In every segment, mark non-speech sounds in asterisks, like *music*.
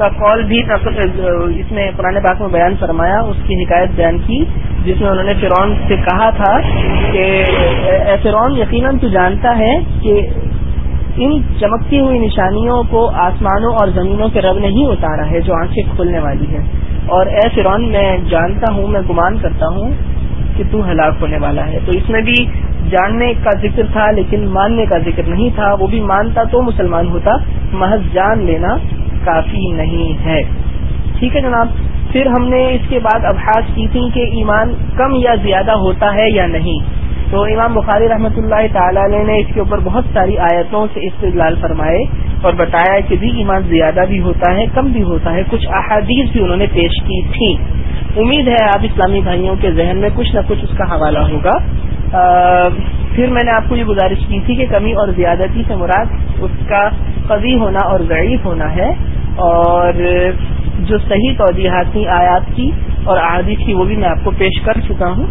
کا قول بھی اس میں قرآن پاک میں بیان فرمایا، اس کی حکایت بیان کی، جس میں انہوں نے فرعون سے کہا تھا کہ، اے فرعون، یقیناً تو جانتا ہے کہ ان چمکتی ہوئی نشانیوں کو آسمانوں اور زمینوں کے رب نے ہی اتارا ہے، جو آنکھیں کھولنے والی ہے اور اے فرعون، میں جانتا ہوں، میں گمان کرتا ہوں کہ تو ہلاک ہونے والا ہے۔ تو اس میں بھی جاننے کا ذکر تھا، لیکن ماننے کا ذکر نہیں تھا۔ وہ بھی مانتا تو مسلمان ہوتا، محض جان لینا کافی نہیں ہے۔ ٹھیک ہے جناب، پھر ہم نے اس کے بعد ابحاث کی تھی کہ ایمان کم یا زیادہ ہوتا ہے یا نہیں۔ تو امام بخاری رحمۃ اللہ تعالی علیہ نے اس کے اوپر بہت ساری آیتوں سے استدلال فرمائے اور بتایا کہ بھی ایمان زیادہ بھی ہوتا ہے، کم بھی ہوتا ہے۔ کچھ احادیث بھی انہوں نے پیش کی تھی امید ہے آپ اسلامی بھائیوں کے ذہن میں کچھ نہ کچھ اس کا حوالہ ہوگا۔ پھر میں نے آپ کو یہ گزارش کی تھی کہ کمی اور زیادتی سے مراد اس کا قوی ہونا اور ضعیف ہونا ہے اور جو صحیح توجیحات تھیں، آیات کی اور احادیث کی وہ بھی میں آپ کو پیش کر چکا ہوں۔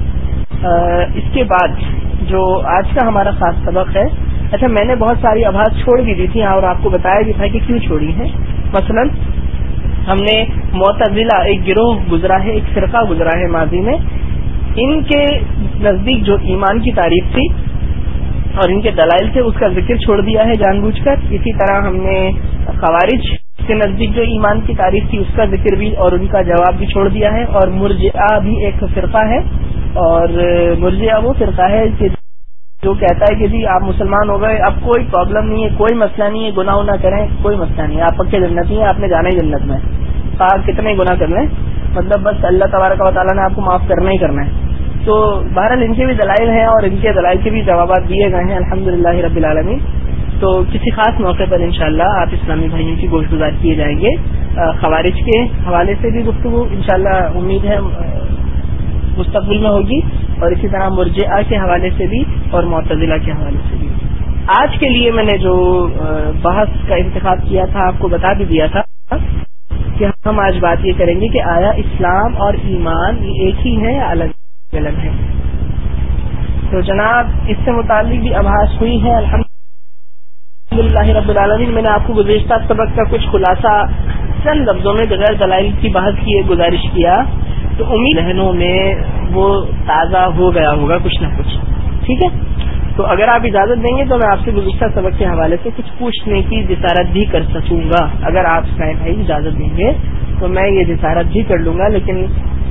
اس کے بعد جو آج کا ہمارا خاص سبق ہے اچھا میں نے بہت ساری آواز چھوڑ بھی دی تھی ہاں، اور آپ کو بتایا بھی تھا کہ کیوں چھوڑی ہے مثلا، ہم نے معتزلہ ایک گروہ گزرا ہے، ایک فرقہ گزرا ہے ماضی میں۔ ان کے نزدیک جو ایمان کی تعریف تھی اور ان کے دلائل سے اس کا ذکر چھوڑ دیا ہے جان بوجھ کر۔ اسی طرح ہم نے خوارج کے نزدیک جو ایمان کی تعریف تھی، اس کا ذکر بھی اور ان کا جواب بھی چھوڑ دیا ہے۔ اور مرجعہ بھی ایک فرقہ ہے۔ اور مرجعہ وہ فرقہ ہے کہ جو کہتا ہے کہ جی آپ مسلمان ہو گئے، اب کوئی پرابلم نہیں ہے، کوئی مسئلہ نہیں ہے، گناہ نہ کریں، کوئی مسئلہ نہیں ہے۔ آپ پکے جنت نہیں ہے آپ نے جانا ہی جنت میں۔ آپ کتنے گناہ کر لیں؟ مطلب بس اللہ تبارک و تعالیٰ نے آپ کو معاف کرنا ہی کرنا ہے۔ تو بہرحال ان کے بھی دلائل ہیں اور ان کے دلائل کے بھی جوابات دیے گئے ہیں الحمد للہ رب العالمین۔ تو کسی خاص موقع پر انشاءاللہ آپ اسلامی بھائیوں کی گوشت گزار کیے جائیں گے۔ خوارج کے حوالے سے بھی گفتگو انشاءاللہ امید ہے مستقبل میں ہوگی۔ اور اسی طرح مرجعہ کے حوالے سے بھی اور معتزلہ کے حوالے سے بھی۔ آج کے لیے میں نے جو بحث کا انتخاب کیا تھا، آپ کو بتا بھی دیا تھا کہ ہم آج بات یہ کریں گے کہ آیا اسلام اور ایمان یہ ایک ہی ہے یا الگ الگ ہے تو جناب، اس سے متعلق بھی آباس ہوئی ہے۔ الحمد للہ رب العالمین، میں نے آپ کو گزشتہ سبق کا کچھ خلاصہ چند لفظوں میں بغیر دلائل کی بحث کی گزارش کیا۔ تو امید ذہنوں میں وہ تازہ ہو گیا ہوگا کچھ نہ کچھ۔ ٹھیک ہے؟ تو اگر آپ اجازت دیں گے تو میں آپ سے گزشتہ سبق کے حوالے سے کچھ پوچھنے کی جسارت بھی کر سکوں گا۔ اگر آپ بھائی اجازت دیں گے تو میں یہ جسارت بھی کر لوں گا، لیکن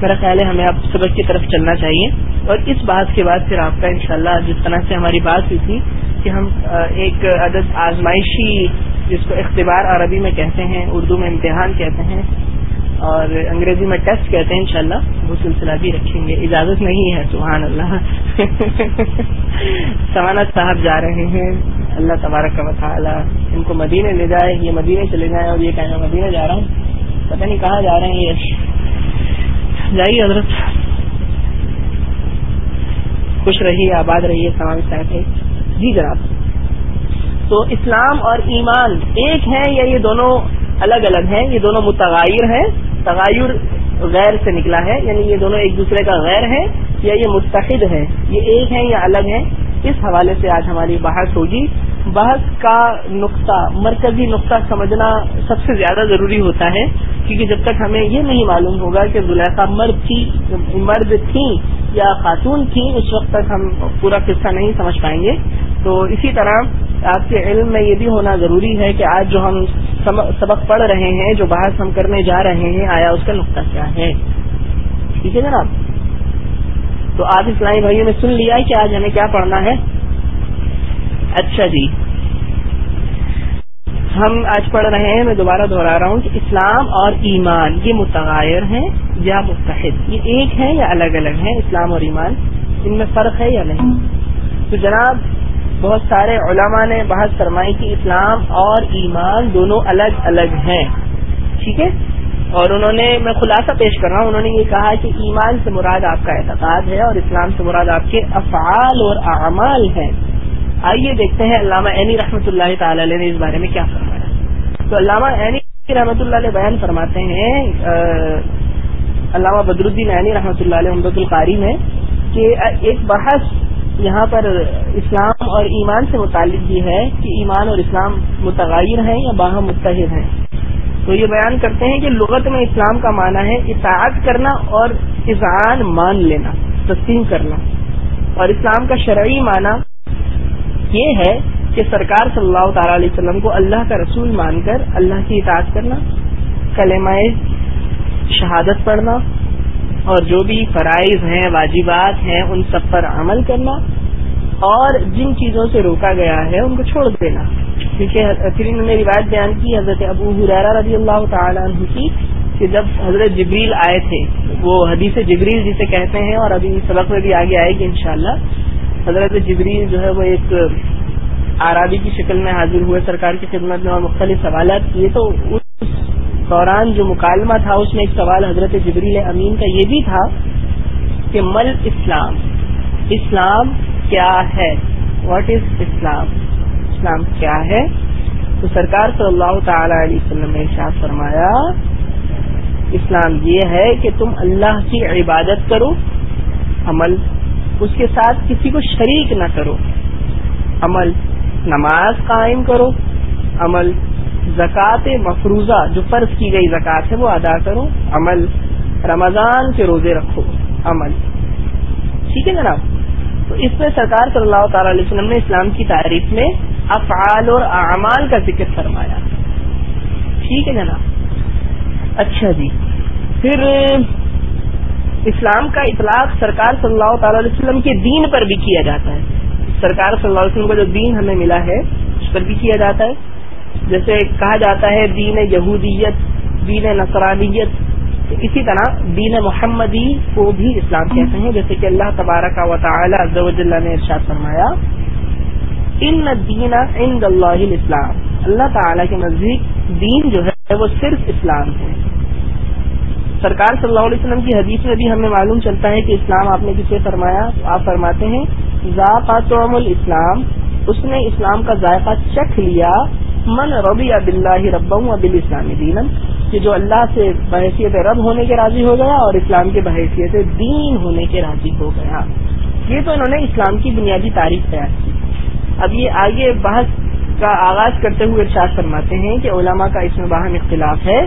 میرا خیال ہے ہمیں آپ سبق کی طرف چلنا چاہیے۔ اور اس بات کے بعد پھر آپ کا انشاءاللہ جس طرح سے ہماری بات ہوئی تھی کہ ہم ایک عدد آزمائشی جس کو اختبار عربی میں کہتے ہیں، اردو میں امتحان کہتے ہیں اور انگریزی میں ٹیسٹ کہتے ہیں انشاءاللہ، وہ سلسلہ بھی رکھیں گے۔ اجازت نہیں ہے، سبحان اللہ۔ *laughs* سوانت صاحب جا رہے ہیں۔ اللہ تبارک کا تعالی ان کو مدینے لے جائے، یہ مدینے چلے جائیں اور یہ کہیں میں مدینے جا رہا ہوں۔ پتہ نہیں کہاں جا رہے ہیں یہ۔ جائیے حضرت۔ خوش رہیے، آباد رہیے سوان صاحب جی جناب۔ تو اسلام اور ایمان ایک ہے یا یہ دونوں الگ الگ ہیں، یہ دونوں متغیر ہیں، تغیر غیر سے نکلا ہے یعنی یہ دونوں ایک دوسرے کا غیر ہے یا یہ متحد ہے یہ ایک ہے یا الگ ہے اس حوالے سے آج ہماری بحث ہوگی۔ بحث کا نقطہ، مرکزی نقطہ سمجھنا سب سے زیادہ ضروری ہوتا ہے، کیونکہ جب تک ہمیں یہ نہیں معلوم ہوگا کہ زلیخا مرد تھی، مرد تھیں یا خاتون تھیں، اس وقت تک ہم پورا قصہ نہیں سمجھ پائیں گے۔ تو اسی طرح آپ کے علم میں یہ بھی ہونا ضروری ہے کہ آج جو ہم سبق پڑھ رہے ہیں، جو بحث ہم کرنے جا رہے ہیں، آیا اس کا نقطہ کیا ہے؟ ٹھیک ہے جناب؟ تو آج اسلامی بھائیوں نے سن لیا کہ آج ہمیں کیا پڑھنا ہے؟ اچھا جی۔ ہم آج پڑھ رہے ہیں، میں دوبارہ دہرا رہا ہوں کہ اسلام اور ایمان، یہ متغیر ہیں یا متحد؟ یہ ایک ہے یا الگ الگ ہیں، اسلام اور ایمان؟ ان میں فرق ہے یا نہیں؟ تو جناب بہت سارے علماء نے بحث فرمائی کہ اسلام اور ایمان دونوں الگ الگ ہیں۔ ٹھیک ہے؟ اور انہوں نے میں خلاصہ پیش کر رہا ہوں، انہوں نے یہ کہا کہ ایمان سے مراد آپ کا اعتقاد ہے اور اسلام سے مراد آپ کے افعال اور اعمال ہیں۔ آئیے دیکھتے ہیں علامہ عینی رحمۃ اللہ تعالی علیہ نے اس بارے میں کیا فرمایا۔ تو علامہ عینی رحمۃ اللہ علیہ بیان فرماتے ہیں علامہ بدر الدین عینی رحمۃ اللہ علیہ محمد القاری میں کہ ایک بحث یہاں پر اسلام اور ایمان سے متعلق بھی ہے کہ ایمان اور اسلام متغیر ہیں یا باہم متحد ہیں۔ تو یہ بیان کرتے ہیں کہ لغت میں اسلام کا معنی ہے اطاعت کرنا اور اذعان مان لینا، تسلیم کرنا۔ اور اسلام کا شرعی معنی یہ ہے کہ سرکار صلی اللہ تعالی علیہ وسلم کو اللہ کا رسول مان کر اللہ کی اطاعت کرنا، کلمہ شہادت پڑھنا اور جو بھی فرائض ہیں، واجبات ہیں، ان سب پر عمل کرنا اور جن چیزوں سے روکا گیا ہے، ان کو چھوڑ دینا۔ کیونکہ پھر انہوں نے روایت بیان کی، حضرت ابو حرارہ رضی اللہ تعالیٰ عنہ کی، کہ جب حضرت جبریل آئے تھے، وہ حدیث جبریل جسے کہتے ہیں، اور ابھی سبق میں بھی آگے آئے گی انشاءاللہ، حضرت جبریل جو ہے، وہ ایک آرابی کی شکل میں حاضر ہوئے، سرکار کی خدمت میں اور مختلف سوالات کیے، تو اس دوران جو مکالمہ تھا، اس میں ایک سوال حضرت جبریل امین کا یہ بھی تھا کہ مل اسلام؟ اسلام کیا ہے؟ واٹ از اسلام اسلام کیا ہے؟ تو سرکار صلی اللہ تعالی علیہ وسلم نے ارشاد فرمایا، اسلام یہ ہے کہ تم اللہ کی عبادت کرو، عمل اس کے ساتھ کسی کو شریک نہ کرو، عمل نماز قائم کرو، عمل زکوٰۃ مفروضہ، جو فرض کی گئی زکوٰۃ ہے، وہ ادا کرو، عمل۔ رمضان کے روزے رکھو، عمل۔ ٹھیک ہے جناب؟ تو اس میں سرکار صلی اللہ تعالی علیہ وسلم نے اسلام کی تعریف میں افعال اور اعمال کا ذکر فرمایا۔ ٹھیک ہے جناب؟ اچھا جی۔ پھر، اسلام کا اطلاق سرکار صلی اللہ تعالی علیہ وسلم کے دین پر بھی کیا جاتا ہے۔ سرکار صلی اللہ علیہ وسلم کا جو دین ہمیں ملا ہے، اس پر بھی کیا جاتا ہے۔ جیسے کہا جاتا ہے دین یہودیت، دین نصرانیت، اسی طرح دین محمدی کو بھی اسلام کہتے ہیں، جیسے کہ اللہ تبارک و تعالی عز و جل نے ارشاد فرمایا، ان دین عند اللہ الاسلام. اللہ تعالی کے نزدیک دین جو ہے، وہ صرف اسلام ہے۔ سرکار صلی اللہ علیہ وسلم کی حدیث میں بھی ہمیں معلوم چلتا ہے کہ اسلام آپ نے کسے فرمایا؟ آپ فرماتے ہیں ذاقاتم الاسلام. اس نے اسلام کا ذائقہ چکھ لیا من ربی اب اللہ رب اب اسلامی دین کہ جو اللہ سے بحیثیت رب ہونے کے راضی ہو گیا اور اسلام کے بحیثیت دین ہونے کے راضی ہو گیا۔ یہ تو انہوں نے اسلام کی بنیادی تاریخ تیار کی۔ اب یہ آگے بحث کا آغاز کرتے ہوئے ارشاد فرماتے ہیں کہ علماء کا اس میں باہم اختلاف ہے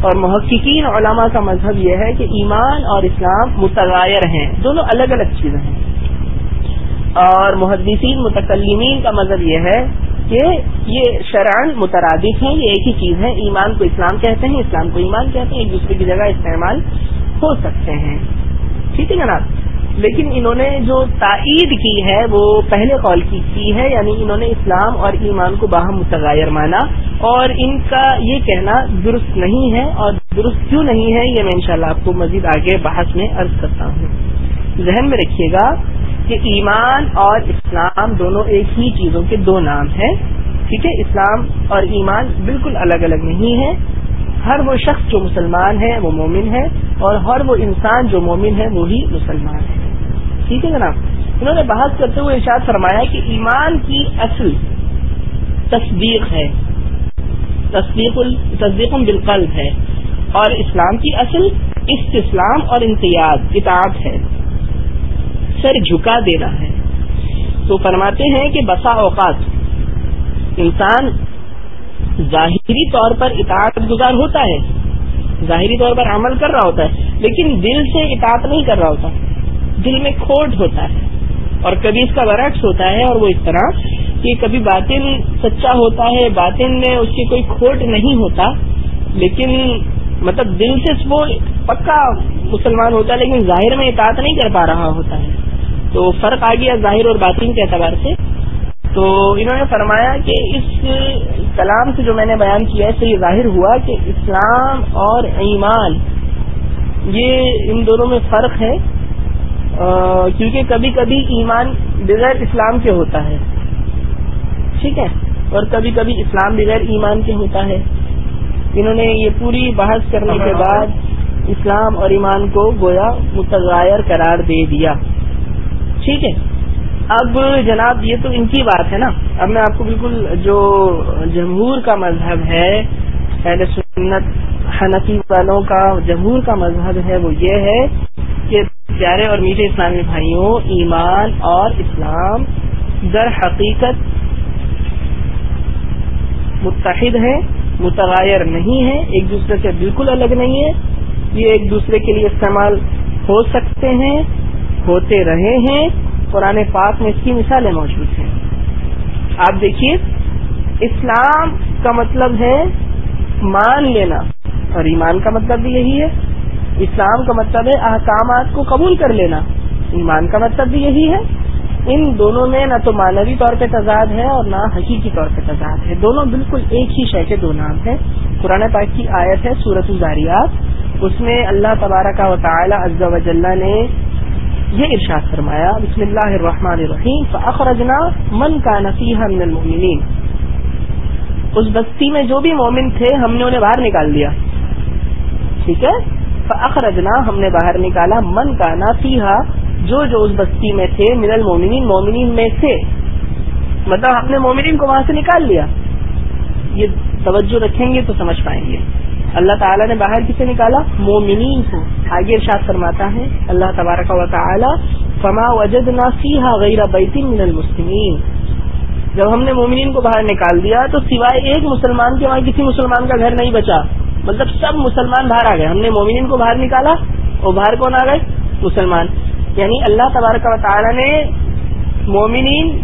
اور محققین علماء کا مذہب یہ ہے کہ ایمان اور اسلام متغیر ہیں۔ دونوں الگ الگ چیزیں ہیں۔ اور محدثین، متکلمین کا مذہب یہ ہے کہ یہ شرعن مترادف ہیں، یہ ایک ہی چیز ہے۔ ایمان کو اسلام کہتے ہیں، اسلام کو ایمان کہتے ہیں، ایک دوسرے کی جگہ استعمال ہو سکتے ہیں۔ ٹھیک ہے جناب؟ لیکن انہوں نے جو تائید کی ہے، وہ پہلے قول کی کی ہے یعنی انہوں نے اسلام اور ایمان کو باہم متغیر مانا۔ اور ان کا یہ کہنا درست نہیں ہے اور درست کیوں نہیں ہے، یہ میں انشاءاللہ آپ کو مزید آگے بحث میں عرض کرتا ہوں۔ ذہن میں رکھیے گا کہ ایمان اور اسلام دونوں ایک ہی چیزوں کے دو نام ہیں، ٹھیک ہے؟ اسلام اور ایمان بالکل الگ الگ نہیں ہے ہر وہ شخص جو مسلمان ہے، وہ مومن ہے، اور ہر وہ انسان جو مومن ہے وہی مسلمان ہے۔ ٹھیک ہے جناب؟ انہوں نے بحث کرتے ہوئے ارشاد فرمایا کہ ایمان کی اصل تصدیق ہے۔ تصدیق تصدیق بالقلب ہے۔ اور اسلام کی اصل استسلام اور امتیاز اطاعت ہے۔ سر جھکا دینا ہے۔ تو فرماتے ہیں کہ بسا اوقات انسان ظاہری طور پر اطاعت گزار ہوتا ہے، ظاہری طور پر عمل کر رہا ہوتا ہے، لیکن دل سے اطاعت نہیں کر رہا ہوتا، دل میں کھوٹ ہوتا ہے۔ اور کبھی اس کا برعکس ہوتا ہے اور وہ اس طرح کہ کبھی باطن سچا ہوتا ہے، باطن میں اس کی کوئی کھوٹ نہیں ہوتا، لیکن مطلب دل سے وہ پکا مسلمان ہوتا ہے، لیکن ظاہر میں اطاعت نہیں کر پا رہا ہوتا ہے۔ تو فرق آ گیا ظاہر اور باطن کے اعتبار سے۔ تو انہوں نے فرمایا کہ اس کلام سے جو میں نے بیان کیا ہے یہ ظاہر ہوا کہ اسلام اور ایمان یہ ان دونوں میں فرق ہے۔ کیونکہ کبھی کبھی ایمان بغیر اسلام کے ہوتا ہے۔ ٹھیک ہے؟ اور کبھی کبھی اسلام بغیر ایمان کے ہوتا ہے۔ انہوں نے یہ پوری بحث کرنے کے بعد اسلام اور ایمان کو گویا متغیر قرار دے دیا۔ ٹھیک ہے؟ اب جناب یہ تو ان کی بات ہے نا۔ اب میں آپ کو بالکل جو جمہور کا مذہب ہے، اہل سنت، حنفی والوں کا جمہور کا مذہب ہے، وہ یہ ہے کہ پیارے اور میٹھے اسلامی بھائیوں، ایمان اور اسلام در حقیقت متحد ہیں، متغیر نہیں ہے ایک دوسرے سے بالکل الگ نہیں ہے یہ ایک دوسرے کے لیے استعمال ہو سکتے ہیں۔ ہوتے رہے ہیں۔ قرآن پاک میں اس کی مثالیں موجود ہیں۔ آپ دیکھیے، اسلام کا مطلب ہے مان لینا، اور ایمان کا مطلب بھی یہی ہے۔ اسلام کا مطلب ہے احکامات کو قبول کر لینا۔ ایمان کا مطلب بھی یہی ہے۔ ان دونوں میں نہ تو مانوی طور پہ تضاد ہے اور نہ حقیقی طور پہ تضاد ہے۔ دونوں بالکل ایک ہی شے کے دو نام ہیں۔ قرآن پاک کی آیت ہے سورت الزاریات۔ اس میں اللہ تبارہ کا وطالعہ عز و جلہ نے یہ ارشاد فرمایا، بسم اللہ الرحمن الرحیم، فاخرجنا من کا نصیحہ من المؤمنین. اس بستی میں جو بھی مومن تھے، ہم نے انہیں باہر نکال دیا۔ ٹھیک ہے؟ فاخرجنا، ہم نے باہر نکالا من کا نصیحہ جو جو اس بستی میں تھے، من المومنین مومنین میں سے۔ مطلب ہم نے مومنین کو وہاں سے نکال لیا۔ یہ توجہ رکھیں گے تو سمجھ پائیں گے۔ اللہ تعالیٰ نے باہر کسے نکالا؟ مومنین کو۔ آگے ارشاد فرماتا ہے، اللہ تبارک و تعالی، فما وجد سیحا غیر بیتی من المسلمین جب ہم نے مومنین کو باہر نکال دیا، تو سوائے ایک مسلمان کے وہاں کسی مسلمان کا گھر نہیں بچا۔ مطلب سب مسلمان باہر آ گئے۔ ہم نے مومنین کو باہر نکالا اور باہر کون آ گئے؟ مسلمان۔ یعنی اللہ تبارک و تعالی نے مومنین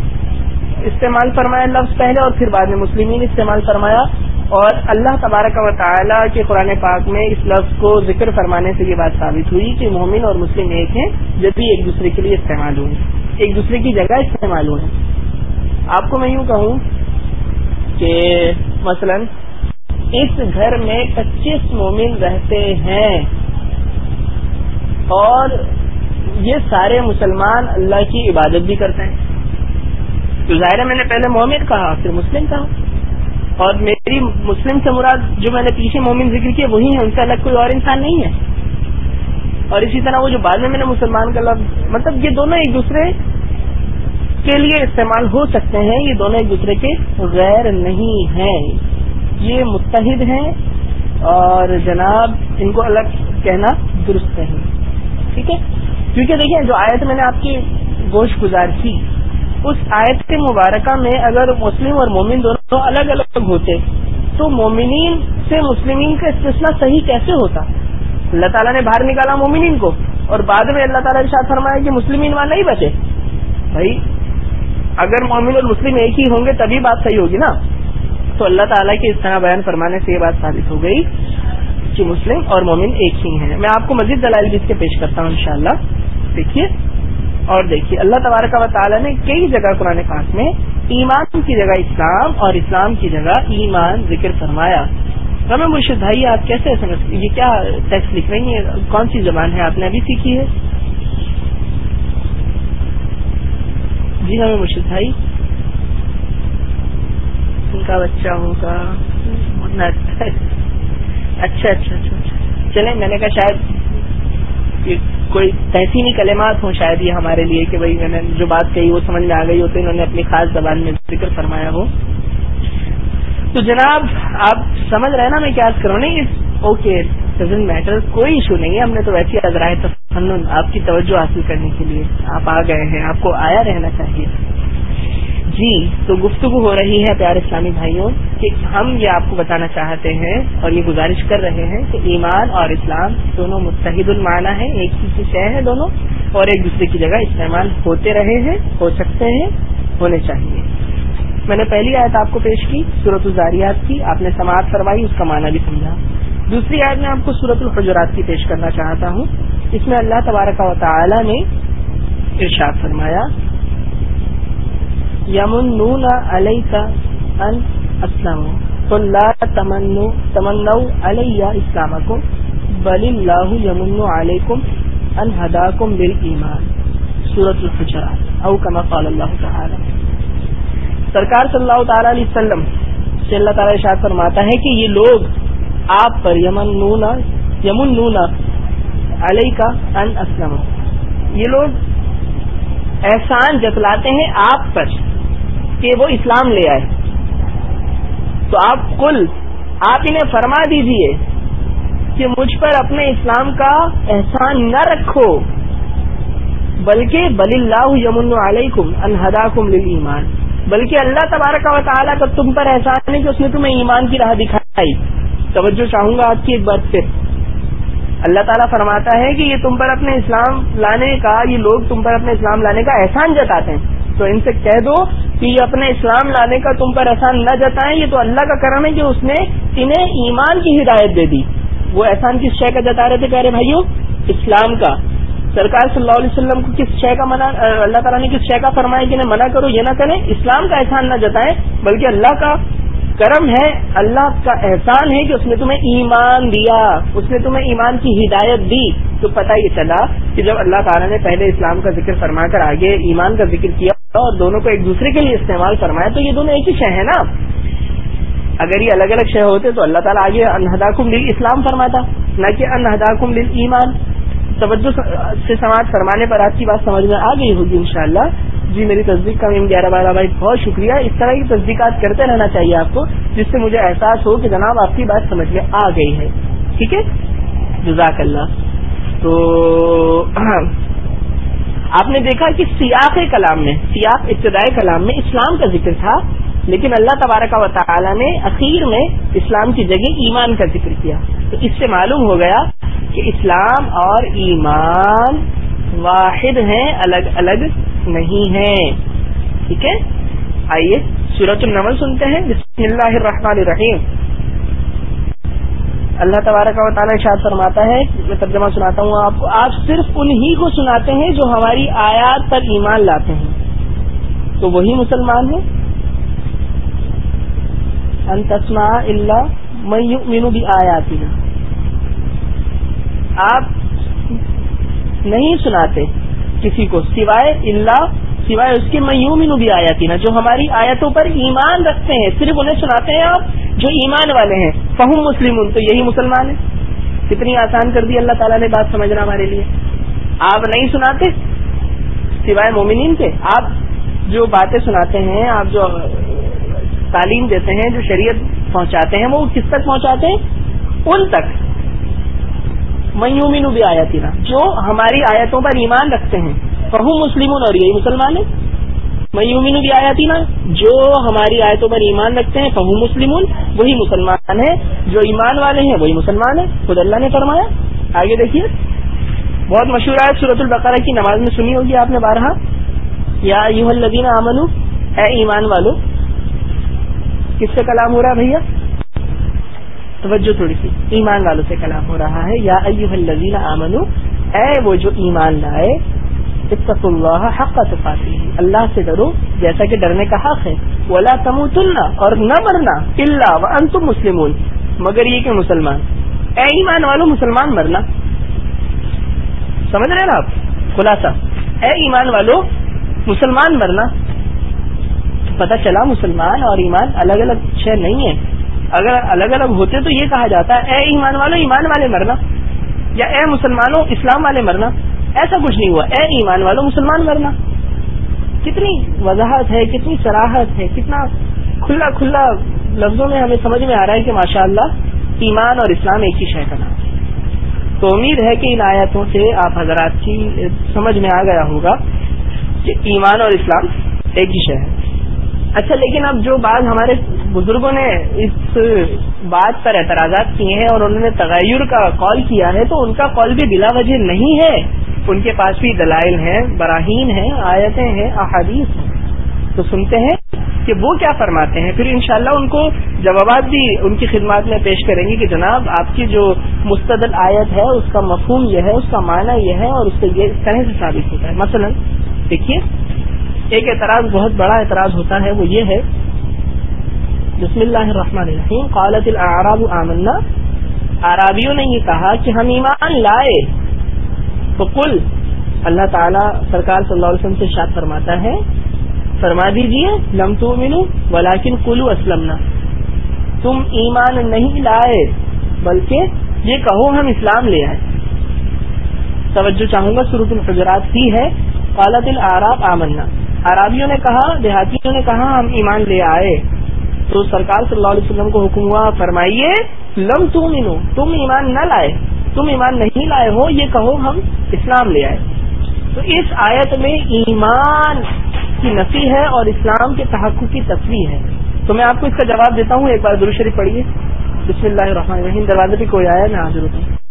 استعمال فرمایا لفظ پہلے اور پھر بعد میں مسلمین استعمال فرمایا۔ اور اللہ تبارک و تعالی کے قرآن پاک میں اس لفظ کو ذکر فرمانے سے یہ بات ثابت ہوئی کہ مومن اور مسلم ایک ہیں جب بھی ایک دوسرے کے لیے استعمال ہوئے ایک دوسرے کی جگہ استعمال ہوئے آپ کو میں یوں کہوں کہ مثلا اس گھر میں پچیس مومن رہتے ہیں اور یہ سارے مسلمان اللہ کی عبادت بھی کرتے ہیں۔ تو ظاہر میں نے پہلے مومن کہا، پھر مسلم کہا۔ اور میری مسلم سے مراد جو میں نے پیچھے مومن ذکر کیا وہی ہے ان سے الگ کوئی اور انسان نہیں ہے۔ اور اسی طرح وہ جو بعد میں میں نے مسلمان کا لفظ مطلب یہ دونوں ایک دوسرے کے لیے استعمال ہو سکتے ہیں، یہ دونوں ایک دوسرے کے غیر نہیں ہیں۔ یہ متحد ہیں اور جناب، ان کو الگ کہنا درست نہیں۔ ٹھیک ہے؟ کیونکہ دیکھیں، جو آیت میں نے آپ کی گوشت گزار کی اس آیت کے مبارکہ میں اگر مسلم اور مومن دونوں الگ الگ ہوتے، تو مومنین سے مسلمین کا استثنا صحیح کیسے ہوتا؟ اللہ تعالیٰ نے باہر نکالا مومنین کو اور بعد میں اللہ تعالیٰ نے شاید فرمایا کہ مسلمین وہاں نہیں بچے۔ بھائی، اگر مومن اور مسلم ایک ہی ہوں گے تبھی بات صحیح ہوگی نا؟ تو اللہ تعالیٰ کے اس طرح بیان فرمانے سے یہ بات ثابت ہو گئی کہ مسلم اور مومن ایک ہی ہیں۔ میں آپ کو مزید دلائل جس کے پیش کرتا ہوں انشاءاللہ۔ دیکھیے۔ اور دیکھیے، اللہ تبارک و تعالیٰ نے کئی جگہ قرآن پاک میں ایمان کی جگہ اسلام اور اسلام کی جگہ ایمان ذکر فرمایا۔ ہمیں مرشد بھائی، آپ کیسے سمجھ یہ کیا ٹیکسٹ لکھ رہی ہیں؟ کون سی زبان ہے؟ آپ نے ابھی سیکھی ہے؟ جی ہاں، ہمیں مرشد بھائی۔ ان کا بچہ ہوگا۔ *laughs* اچھا،, اچھا اچھا اچھا۔ چلیں، میں نے کہا شاید کوئی تحسینی کلمات ہوں شاید یہ ہمارے لیے کہ بھائی میں نے جو بات کہی وہ سمجھ میں آ گئی ہو تو انہوں نے اپنی خاص زبان میں ذکر فرمایا ہو۔ تو جناب، آپ سمجھ رہے نا میں کیا کروں؟ نہیں اوکے ڈزنٹ میٹر کوئی ایشو نہیں ہے، ہم نے تو ویسے ازرائے تفنن آپ کی توجہ حاصل کرنے کے لیے۔ آپ آ گئے ہیں، آپ کو آیا رہنا چاہیے۔ جی تو گفتگو ہو رہی ہے پیار اسلامی بھائیوں کہ ہم یہ آپ کو بتانا چاہتے ہیں اور یہ گزارش کر رہے ہیں کہ ایمان اور اسلام دونوں متحد المعنی ہیں، ایک ہی کی شے ہے دونوں، اور ایک دوسرے کی جگہ استعمال ہوتے رہے ہیں، ہو سکتے ہیں، ہونے چاہیے۔ میں نے پہلی آیت آپ کو پیش کی صورت الزاریات کی، آپ نے سماعت کروائی اس کا معنی بھی سمجھا۔ دوسری آیت میں آپ کو صورت الحجرات کی پیش کرنا چاہتا ہوں۔ اس میں اللہ تبارک و تعالی نے ارشاد فرمایا یمن علیہ ان اسلام لا تمنوا تمنوا علیہ اسلام کو بل اللہ یمن علیکم ان ہداکم بالایمان سورۃ الحجرات او کما قال اللہ تعالی سرکار صلی اللہ تعالی علیہ وسلم سے اللہ تعالی ارشاد فرماتا ہے کہ یہ لوگ آپ پر یمن نونا یمن نونا علیہ کا ان اسلم یہ لوگ احسان جتلاتے ہیں آپ پر کہ وہ اسلام لے آئے۔ تو آپ کل آپ انہیں فرما دیجیے کہ مجھ پر اپنے اسلام کا احسان نہ رکھو، بلکہ بل اللہ یمن علیکم انہدا کم ایمان بلکہ اللہ تبارک و تعالیٰ کا تم پر احسان ہے کہ اس نے تمہیں ایمان کی راہ دکھائی۔ توجہ چاہوں گا آپ کی ایک بات پھر۔ اللہ تعالیٰ فرماتا ہے کہ یہ تم پر اپنے اسلام لانے کا، یہ لوگ تم پر اپنے اسلام لانے کا احسان جتاتے ہیں۔ تو ان سے کہہ دو کہ یہ اپنے اسلام لانے کا تم پر احسان نہ جتائیں، یہ تو اللہ کا کرم ہے کہ اس نے انہیں ایمان کی ہدایت دے دی۔ وہ احسان کس شے کا جتا رہے تھے پیارے بھائیوں؟ اسلام کا۔ سرکار صلی اللہ علیہ وسلم کو کس شے کا منع، اللہ تعالیٰ نے کس شے کا فرمایا کہ انہیں منع کرو، یہ نہ کریں۔ اسلام کا احسان نہ جتائیں، بلکہ اللہ کا کرم ہے، اللہ کا احسان ہے کہ اس نے تمہیں ایمان دیا، اس نے تمہیں ایمان کی ہدایت دی۔ تو پتہ یہ چلا کہ جب اللہ تعالیٰ نے پہلے اسلام کا ذکر فرما کر آگے ایمان کا ذکر کیا اور دونوں کو ایک دوسرے کے لیے استعمال فرمایا، تو یہ دونوں ایک ہی شہ ہے نا۔ اگر یہ الگ الگ شہ ہوتے تو اللہ تعالیٰ آگے انہدا کم اسلام فرماتا، نہ کہ انہدا کم ایمان توجہ سے سماعت فرمانے پر آپ کی بات سمجھ میں آ گئی ہوگی انشاءاللہ۔ جی میری تصدیق کا میم گیارہ بارہ بھائی بہت شکریہ۔ اس طرح کی تصدیقات کرتے رہنا چاہیے آپ کو، جس سے مجھے احساس ہو کہ جناب آپ کی بات سمجھ میں آ گئی ہے۔ ٹھیک ہے؟ جزاک اللہ۔ تو *clears throat* آپ نے دیکھا کہ سیاق کلام میں، سیاق ابتدائی کلام میں اسلام کا ذکر تھا، لیکن اللہ تبارک و تعالی نے اخیر میں اسلام کی جگہ ایمان کا ذکر کیا۔ تو اس سے معلوم ہو گیا کہ اسلام اور ایمان واحد ہیں، الگ الگ نہیں ہیں۔ ٹھیک ہے؟ آئیے سورت النمل سنتے ہیں۔ بسم اللہ الرحمن الرحیم۔ اللہ تبارک و تعالیٰ شاد فرماتا ہے، میں ترجمہ سناتا ہوں، آپ کو آپ صرف انہی کو سناتے ہیں جو ہماری آیات پر ایمان لاتے ہیں۔ تو وہی مسلمان ہیں؟ انتسما اللہ میں مینو بھی آیاتی آپ نہیں سناتے کسی کو سوائے اللہ سوائے اس کے میومن بھی آیاتی نا جو ہماری آیتوں پر ایمان رکھتے ہیں، صرف انہیں سناتے ہیں آپ جو ایمان والے ہیں۔ فہم مسلم تو یہی مسلمان ہیں۔ کتنی آسان کر دی اللہ تعالیٰ نے بات سمجھنا ہمارے لیے۔ آپ نہیں سناتے؟ سوائے مومنین کے۔ آپ جو باتیں سناتے ہیں، آپ جو تعلیم دیتے ہیں، جو شریعت پہنچاتے ہیں، وہ کس تک پہنچاتے ہیں؟ ان تک۔ میومین بھی آیاتی نا جو ہماری آیتوں پر ایمان رکھتے ہیں۔ فہو مسلم اور یہی مسلمان ہے میومین بھی آیاتی نا جو ہماری آیتوں پر ایمان رکھتے ہیں فہو مسلم وہی مسلمان ہے جو ایمان والے ہیں، وہی مسلمان ہے خود اللہ نے فرمایا۔ آگے دیکھیے۔ بہت مشہور آئے صورت البقرہ کی نماز میں سنی ہوگی آپ نے بارہا۔ یا یو الدین امن اے ایمان والو۔ کس سے کلام ہو رہا ہے بھیا؟ توجہ تھوڑی سی۔ ایمان والوں سے کلام ہو رہا ہے۔ یا ایوہ الذین آمنو، اے وہ جو ایمان لائے اتقوا اللہ حق تقاتی۔ اللہ سے ڈرو، جیسا کہ ڈرنے کا حق ہے۔ ولا تموتن، اور نہ مرنا الا وانتم مسلمون۔ مگر یہ کہ مسلمان۔ اے ایمان والو، مسلمان مرنا۔ سمجھ رہے نا آپ؟ خلاصہ۔ اے ایمان والو، مسلمان مرنا۔ پتہ چلا، مسلمان اور ایمان الگ الگ شے نہیں ہے اگر الگ الگ ہوتے تو یہ کہا جاتا ہے، اے ایمان والو، ایمان والے مرنا۔ یا اے مسلمانوں، اسلام والے مرنا۔ ایسا کچھ نہیں ہوا۔ اے ایمان والوں مسلمان مرنا۔ کتنی وضاحت ہے، کتنی سراہت ہے، کتنا کھلا کھلا لفظوں میں ہمیں سمجھ میں آ رہا ہے کہ ماشاء اللہ ایمان اور اسلام ایک ہی شہ کا نام تو امید ہے کہ ان آیاتوں سے آپ حضرات کی سمجھ میں آ گیا ہوگا کہ ایمان اور اسلام ایک ہی شہ ہے۔ اچھا لیکن اب جو بات ہمارے بزرگوں نے اس بات پر اعتراضات کیے ہیں اور انہوں نے تغیر کا کال کیا ہے، تو ان کا کال بھی بلا وجہ نہیں ہے۔ ان کے پاس بھی دلائل ہیں، براہین ہیں، آیتیں ہیں، احادیث ہیں۔ تو سنتے ہیں کہ وہ کیا فرماتے ہیں۔ پھر انشاءاللہ ان کو جوابات بھی ان کی خدمات میں پیش کریں گے کہ جناب، آپ کی جو مستدل آیت ہے، اس کا مفہوم یہ ہے، اس کا معنی یہ ہے اور اس سے یہ اس طرح سے ثابت ہوتا ہے۔ مثلا دیکھیے ایک اعتراض بہت بڑا اعتراض ہوتا ہے، وہ یہ ہے، بسم اللہ الرحمن الرحیم، قالت الاعراب آمنا آرابیوں نے یہ کہا کہ ہم ایمان لائے۔ تو کل اللہ تعالیٰ سرکار صلی اللہ علیہ وسلم سے شاد فرماتا ہے، فرما دیجیے، لم تو منو ولاکن کلو اسلم تم ایمان نہیں لائے، بلکہ یہ کہو ہم اسلام لے آئے۔ توجہ چاہوں گا سروت الحجرات ہی ہے، قالت العراب آمنا۔ عرابیوں نے کہا، دیہاتیوں نے کہا، ہم ایمان لے آئے۔ تو سرکار صلی اللہ علیہ وسلم کو حکم ہوا، فرمائیے، لم تم تم ایمان نہ لائے، تم ایمان نہیں لائے ہو، یہ کہو ہم اسلام لے آئے۔ تو اس آیت میں ایمان کی نفی ہے اور اسلام کے تحقق کی تصویر ہے۔ تو میں آپ کو اس کا جواب دیتا ہوں، ایک بار شریف پڑھیے۔ بسم اللہ الرحمن الرحیم۔ دروازے پہ کوئی آیا میں حاضر ہوتا ہوں۔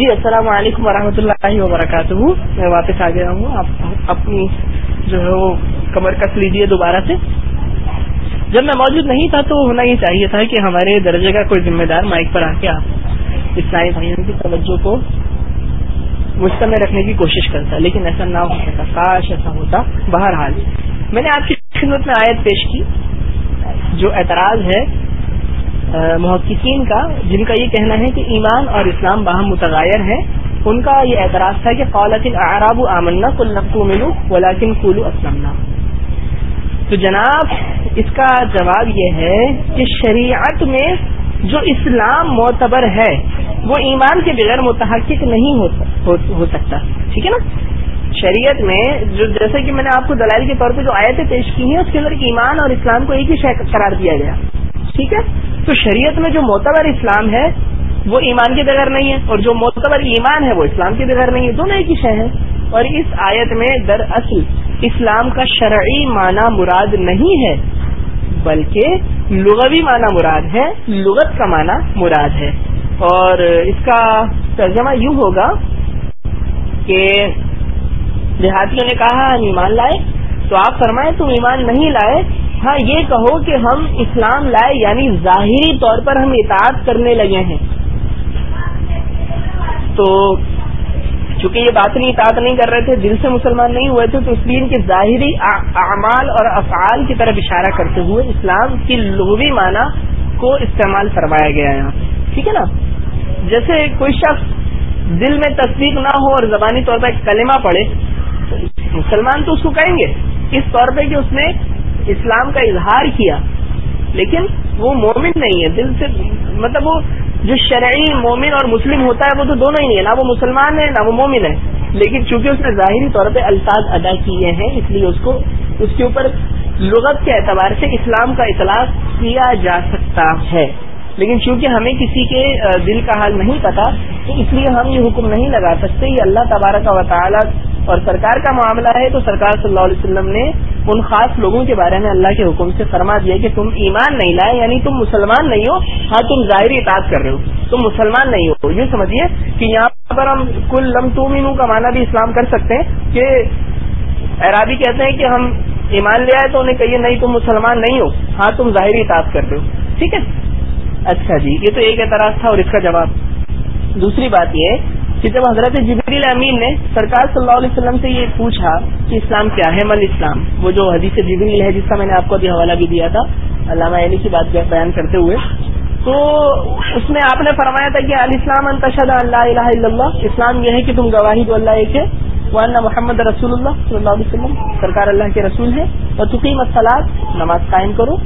جی السلام علیکم ورحمۃ اللہ وبرکاتہ۔ میں واپس آ گیا ہوں۔ آپ اپنی جو ہے وہ کمر کس لیجیے دوبارہ سے۔ جب میں موجود نہیں تھا تو ہونا یہ چاہیے تھا کہ ہمارے درجے کا کوئی ذمہ دار مائک پر آ کے آپ اسلائی بھائیوں کی توجہ کو مشتمل رکھنے کی کوشش کرتا، لیکن ایسا نہ ہو سکتا کاش ایسا ہوتا۔ بہرحال، میں نے آپ کی خدمت میں آیت پیش کی، جو اعتراض ہے محققین کا، جن کا یہ کہنا ہے کہ ایمان اور اسلام باہم متغیر ہیں، ان کا یہ اعتراض تھا کہ قولت العراب آمنا کل نقو ملو ولاکن کولو اسلم تو جناب، اس کا جواب یہ ہے کہ شریعت میں جو اسلام معتبر ہے، وہ ایمان کے بغیر متحقق نہیں ہو سکتا۔ ٹھیک ہے نا؟ شریعت میں جو، جیسے کہ میں نے آپ کو دلائل کے طور پہ جو آیتیں پیش کی ہیں، اس کے اندر ایمان اور اسلام کو ایک ہی شے قرار دیا گیا۔ ٹھیک ہے؟ تو شریعت میں جو معتبر اسلام ہے، وہ ایمان کے بغیر نہیں ہے، اور جو معتبر ایمان ہے، وہ اسلام کے بغیر نہیں ہے۔ دونوں ایک ہی شہ ہے اور اس آیت میں دراصل اسلام کا شرعی معنی مراد نہیں ہے، بلکہ لغوی معنی مراد ہے، لغت کا معنی مراد ہے۔ اور اس کا ترجمہ یوں ہوگا کہ دیہاتیوں نے کہا، ہم ایمان لائے، تو آپ فرمائیں، تم ایمان نہیں لائے ہاں یہ کہو کہ ہم اسلام لائے یعنی ظاہری طور پر ہم اطاعت کرنے لگے ہیں۔ تو چونکہ یہ بات نہیں اطاعت نہیں کر رہے تھے، دل سے مسلمان نہیں ہوئے تھے، تو اس لیے ان کے ظاہری اعمال اور افعال کی طرف اشارہ کرتے ہوئے اسلام کی لغوی معنی کو استعمال کروایا گیا یہاں۔ ٹھیک ہے نا؟ جیسے کوئی شخص دل میں تصدیق نہ ہو اور زبانی طور پر کلمہ پڑے مسلمان تو اس کو کہیں گے۔ اس طور پہ کہ اس نے اسلام کا اظہار کیا، لیکن وہ مومن نہیں ہے۔ دل سے مطلب وہ جو شرعی مومن اور مسلم ہوتا ہے، وہ تو دونوں ہی نہیں ہے۔ نہ وہ مسلمان ہے، نہ وہ مومن ہے۔ لیکن چونکہ اس نے ظاہری طور پہ الفاظ ادا کیے ہیں، اس لیے اس کو، اس کے اوپر لغت کے اعتبار سے اسلام کا اطلاق کیا جا سکتا ہے۔ لیکن چونکہ ہمیں کسی کے دل کا حال نہیں پتا، تو اس لیے ہم یہ حکم نہیں لگا سکتے۔ یہ اللہ تبارک و تعالیٰ اور سرکار کا معاملہ ہے، تو سرکار صلی اللہ علیہ وسلم نے ان خاص لوگوں کے بارے میں اللہ کے حکم سے فرما دیا کہ تم ایمان نہیں لائے یعنی تم مسلمان نہیں ہو ہاں تم ظاہری اطاعت کر رہے ہو، تم مسلمان نہیں ہو۔ یہ سمجھیے کہ یہاں پر ہم کل لم تومینو کا معنی بھی اسلام کر سکتے ہیں کہ عرابی کہتے ہیں کہ ہم ایمان لے آئے تو انہیں کہیے نہیں، تم مسلمان نہیں ہو ہاں تم ظاہری اطاعت کر رہے ہو۔ ٹھیک ہے؟ اچھا جی یہ تو ایک اعتراض تھا اور اس کا جواب۔ دوسری بات یہ کہ جب حضرت جبریل امین نے سرکار صلی اللہ علیہ وسلم سے یہ پوچھا کہ اسلام کیا ہے مل اسلام، وہ جو حدیث جبریل ہے جس کا میں نے آپ کو ابھی حوالہ بھی دیا تھا، علامہ علی کی بات بیان کرتے ہوئے، تو اس میں آپ نے فرمایا تھا کہ الاسلام انتشد اللہ الہ الا اللہ، اسلام یہ ہے کہ تم گواہی دو اللہ ایک ہے، وہ محمد رسول اللہ صلی اللہ علیہ وسلم، سرکار اللہ کے رسول ہے اور تقیم الصلاط نماز قائم کرو۔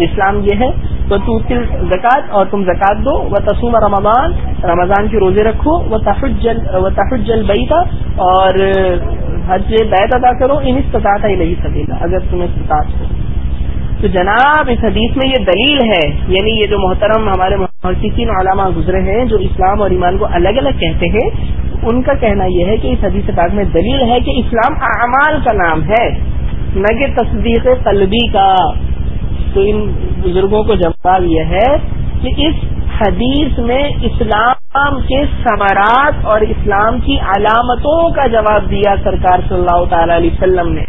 اسلام یہ ہے، تو تل زکات اور تم زکات دو وہ تسوم رمضان رمضان کے روزے رکھو وہ و تحج البیتا اور حج بیت ادا کرو، ان استطاعت ہی نہیں سکے گا اگر تمہیں استطاعت ہو۔ تو جناب، اس حدیث میں یہ دلیل ہے یعنی یہ جو محترم ہمارے محققین علامہ گزرے ہیں، جو اسلام اور ایمان کو الگ الگ کہتے ہیں، ان کا کہنا یہ ہے کہ اس حدیث پاک میں دلیل ہے کہ اسلام اعمال کا نام ہے، نہ کہ تصدیق قلبی کا۔ تو ان بزرگوں کو جواب یہ ہے کہ اس حدیث میں اسلام کے ثمرات اور اسلام کی علامتوں کا جواب دیا سرکار صلی اللہ تعالی علیہ وسلم نے۔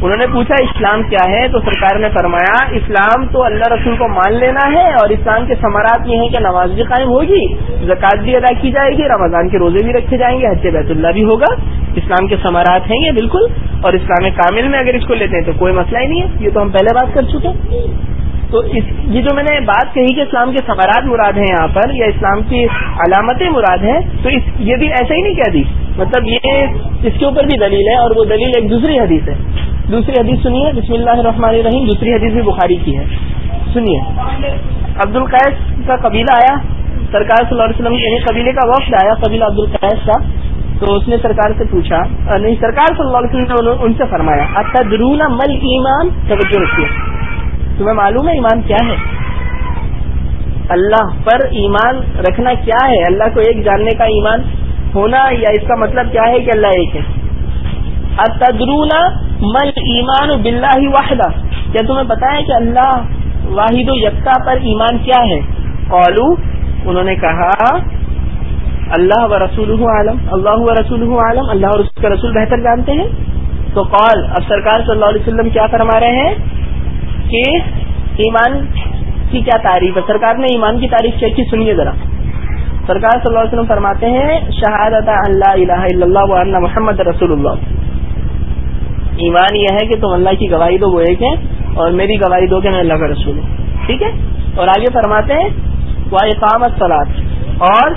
انہوں نے پوچھا، اسلام کیا ہے؟ تو سرکار نے فرمایا، اسلام تو اللہ رسول کو مان لینا ہے اور اسلام کے ثمرات یہ ہیں کہ نماز بھی قائم ہوگی زکات بھی ادا کی جائے گی، رمضان کے روزے بھی رکھے جائیں گے، حج بیت اللہ بھی ہوگا، اسلام کے ثمرات ہیں یہ بالکل، اور اسلام کامل میں اگر اس کو لیتے ہیں تو کوئی مسئلہ ہی نہیں ہے، یہ تو ہم پہلے بات کر چکے تو اس، یہ جو میں نے بات کہی کہ اسلام کے ثمرات مراد ہیں یہاں پر، یا اسلام کی علامتیں مراد ہیں، تو اس، یہ بھی ایسا ہی نہیں کہہ دی مطلب یہ اس کے اوپر بھی دلیل ہے اور وہ دلیل ایک دوسری حدیث ہے۔ دوسری حدیث سنیے، بسم اللہ الرحمن الرحیم، دوسری حدیث بھی بخاری کی ہے۔ سنیے۔ عبد القیس کا قبیلہ آیا، سرکار صلی اللہ علیہ وسلم یعنی قبیلے کا وقت آیا، قبیلہ عبد القیس کا۔ تو اس نے سرکار سے پوچھا نہیں، سرکار صلی اللہ علیہ وسلم نے ان سے فرمایا، اتدرون مل ایمان توجہ رکھیے۔ تمہیں معلوم ہے ایمان کیا ہے؟ اللہ پر ایمان رکھنا کیا ہے؟ اللہ کو ایک جاننے کا ایمان ہونا یا اس کا مطلب کیا ہے کہ اللہ ایک ہے؟ اتدرون مل ایمان بلّہ واحدہ کیا تمہیں پتا ہے کہ اللہ واحد و یکتا پر ایمان کیا ہے؟ قالو، انہوں نے کہا، اللہ و رسول عالم، اللہ و رسول عالم، اللہ اور اس کا رسول بہتر جانتے ہیں؟ تو قال، اب سرکار صلی اللہ علیہ وسلم کیا فرما رہے ہیں؟ کہ ایمان کی کیا تعریف ہے؟ سرکار نے ایمان کی تعریف کیا، کی سنیے ذرا۔ سرکار صلی اللہ علیہ وسلم فرماتے ہیں، شہادت اللہ الہ الا اللہ و محمد رسول اللہ۔ ایمان یہ ہے کہ تم اللہ کی گواہی دو، وہ ایک ہے اور میری گواہی دو کہ میں اللہ کا رسول ہوں۔ ٹھیک ہے؟ اور آگے فرماتے ہیں وہ اقامت سلاد اور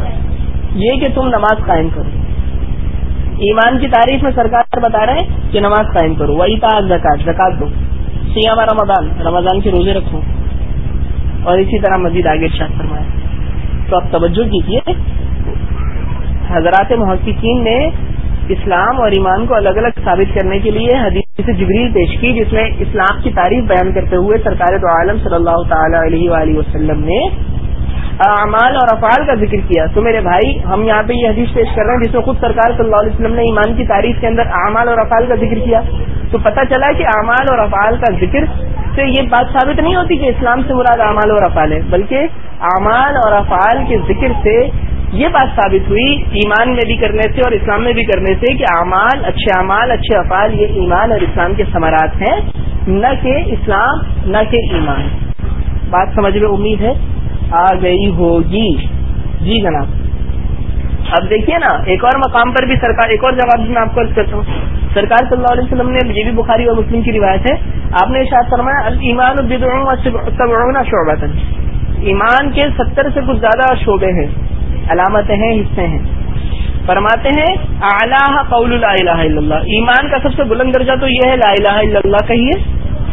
یہ کہ تم نماز قائم کرو۔ ایمان کی تعریف میں سرکار بتا رہے ہیں کہ نماز قائم کرو۔ وہی تھا زکات زکات دو۔ سیام رمضان رمضان کے روزے رکھو۔ اور اسی طرح مزید آگے شاہ فرمایا۔ تو آپ توجہ کیجیے حضرات محققین نے اسلام اور ایمان کو الگ الگ ثابت کرنے کے لیے حدیث جبریل پیش کی، جس میں اسلام کی تعریف بیان کرتے ہوئے سرکار تو عالم صلی اللہ تعالی علیہ وآلہ وسلم نے اعمال اور افعال کا ذکر کیا۔ تو میرے بھائی، ہم یہاں پہ یہ حدیث پیش کر رہے ہیں جس میں خود سرکار صلی اللہ علیہ وسلم نے ایمان کی تعریف کے اندر اعمال اور افعال کا ذکر کیا۔ تو پتہ چلا کہ اعمال اور افعال کا ذکر سے یہ بات ثابت نہیں ہوتی کہ اسلام سے مراد اعمال اور افعال ہے، بلکہ اعمال اور افعال کے ذکر سے یہ بات ثابت ہوئی ایمان میں بھی کرنے سے اور اسلام میں بھی کرنے سے کہ اعمال، اچھے اعمال، اچھے افعال، یہ ایمان اور اسلام کے ثمرات ہیں، نہ کہ اسلام، نہ کہ ایمان۔ بات سمجھ میں امید ہے؟ آ گئی ہوگی۔ جی جناب۔ اب دیکھیے نا، ایک اور مقام پر بھی سرکار، ایک اور جواب میں آپ کو کرتا ہوں۔ سرکار صلی اللہ علیہ وسلم نے، یہ بھی بخاری اور مسلم کی روایت ہے، آپ نے اشاعت فرمایا ایمان الدعنا شعبہ ایمان کے ستر سے کچھ زیادہ شعبے ہیں۔ علامتیں ہیں، حصے ہیں۔ فرماتے ہیں، اعلیٰ قول لا الہ الا اللہ۔ ایمان کا سب سے بلند درجہ تو یہ ہے، لا الہ الا اللہ کہیے۔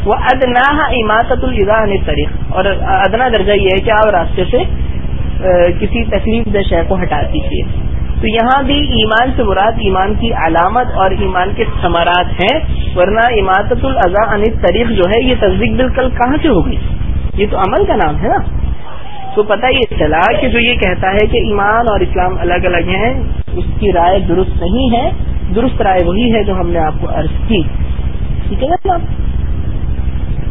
وہ ادنا اماطت الضاء طریق اور ادنا درجہ یہ ہے کہ آپ راستے سے کسی تکلیف دہ شے کو ہٹا دیجیے تو یہاں بھی ایمان سے مراد ایمان کی علامت اور ایمان کے ثمرات ہیں۔ ورنہ اماطت الضاء ان طریق جو ہے، یہ تصدیق بالکل کہاں سے ہوگی؟ یہ تو عمل کا نام ہے نا۔ تو پتہ یہ چلا کہ جو یہ کہتا ہے کہ ایمان اور اسلام الگ الگ ہیں، اس کی رائے درست نہیں ہے۔ درست رائے وہی ہے جو ہم نے آپ کو عرض کی۔ ٹھیک ہے نا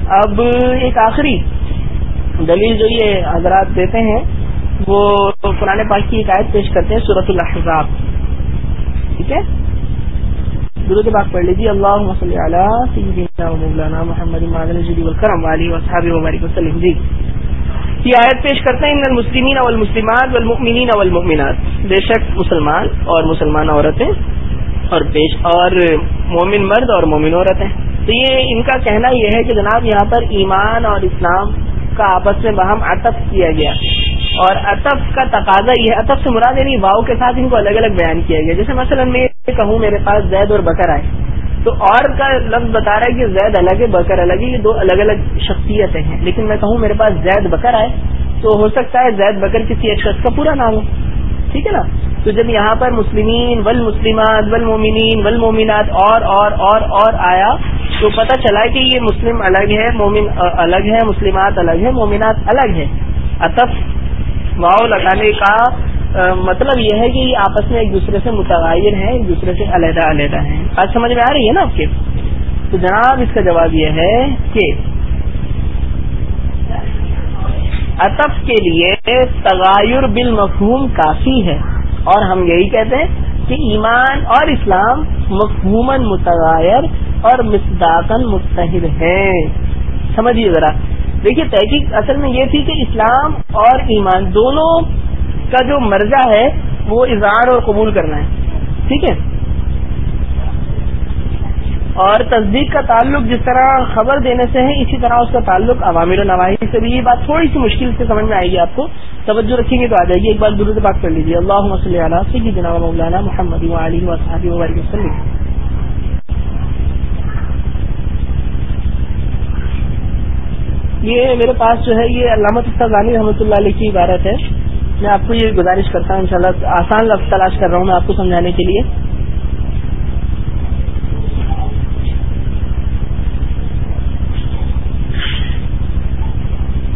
اب ایک آخری دلیل جو یہ حضرات دیتے ہیں، وہ پرانے پاک کی عائد پیش کرتے ہیں صورت الحضاب ٹھیک ہے؟ درود پاک پڑھ لیجیے اللہ مولانا محمد والی وصحاب وبارک وسلم۔ جی۔ یہ آیت پیش کرتے ہیں، ان المسلمین والمسلمات والمؤمنین والمؤمنات۔ بے شک مسلمان اور مسلمان عورتیں اور پیش اور مومن مرد اور مومن عورتیں۔ تو یہ ان کا کہنا یہ ہے کہ جناب یہاں پر ایمان اور اسلام کا آپس میں باہم عطف کیا گیا۔ اور عطف کا تقاضا یہ عطف سے مراد یعنی واؤ کے ساتھ ان کو الگ الگ بیان کیا گیا۔ جیسے مثلا میں کہوں، میرے پاس زید اور بکر آئے۔ تو اور کا لفظ بتا رہا ہے کہ زید الگ ہے، بکر الگ ہے، یہ دو الگ الگ شخصیتیں ہیں۔ لیکن میں کہوں میرے پاس زید بکر آئے، تو ہو سکتا ہے زید بکر کسی ایک شخص کا پورا نام ہو۔ ٹھیک ہے نا؟ تو جب یہاں پر مسلمین ول مسلمات ول مومنین ول مومنات اور اور اور اور آیا، تو پتہ چلا کہ یہ مسلم الگ ہے مومن الگ ہے مسلمات الگ ہے مومنات الگ ہے اطف واؤ لگانے کا مطلب یہ ہے کہ یہ آپس میں ایک دوسرے سے متغیر ہیں، ایک دوسرے سے علیحدہ علیحدہ ہیں۔ آج سمجھ میں آ رہی ہے نا آپ کے تو جناب اس کا جواب یہ ہے کہ اطف کے لیے تغیر بالمفہوم کافی ہے۔ اور ہم یہی کہتے ہیں کہ ایمان اور اسلام مفہوماً متغیر اور مصداقن متحد ہیں۔ سمجھیے ذرا۔ دیکھیے تحقیق اصل میں یہ تھی کہ اسلام اور ایمان دونوں کا جو مرجع ہے وہ اظہار اور قبول کرنا ہے۔ ٹھیک ہے؟ اور تصدیق کا تعلق جس طرح خبر دینے سے ہے، اسی طرح اس کا تعلق عوامل و نواحی سے بھی۔ یہ بات تھوڑی سی مشکل سے سمجھ میں آئے گی آپ کو۔ توجہ رکھیں گے تو آ جائے گی۔ ایک بار درود بات کر لیجیے اللہ علیہ سے جناب مولانا محمد علی وسلم۔ یہ میرے پاس جو ہے، یہ علامت غانی رحمۃ اللہ علیہ کی عبارت ہے۔ میں آپ کو یہ گزارش کرتا ہوں، انشاءاللہ آسان لفظ تلاش کر رہا ہوں میں آپ کو سمجھانے کے لیے۔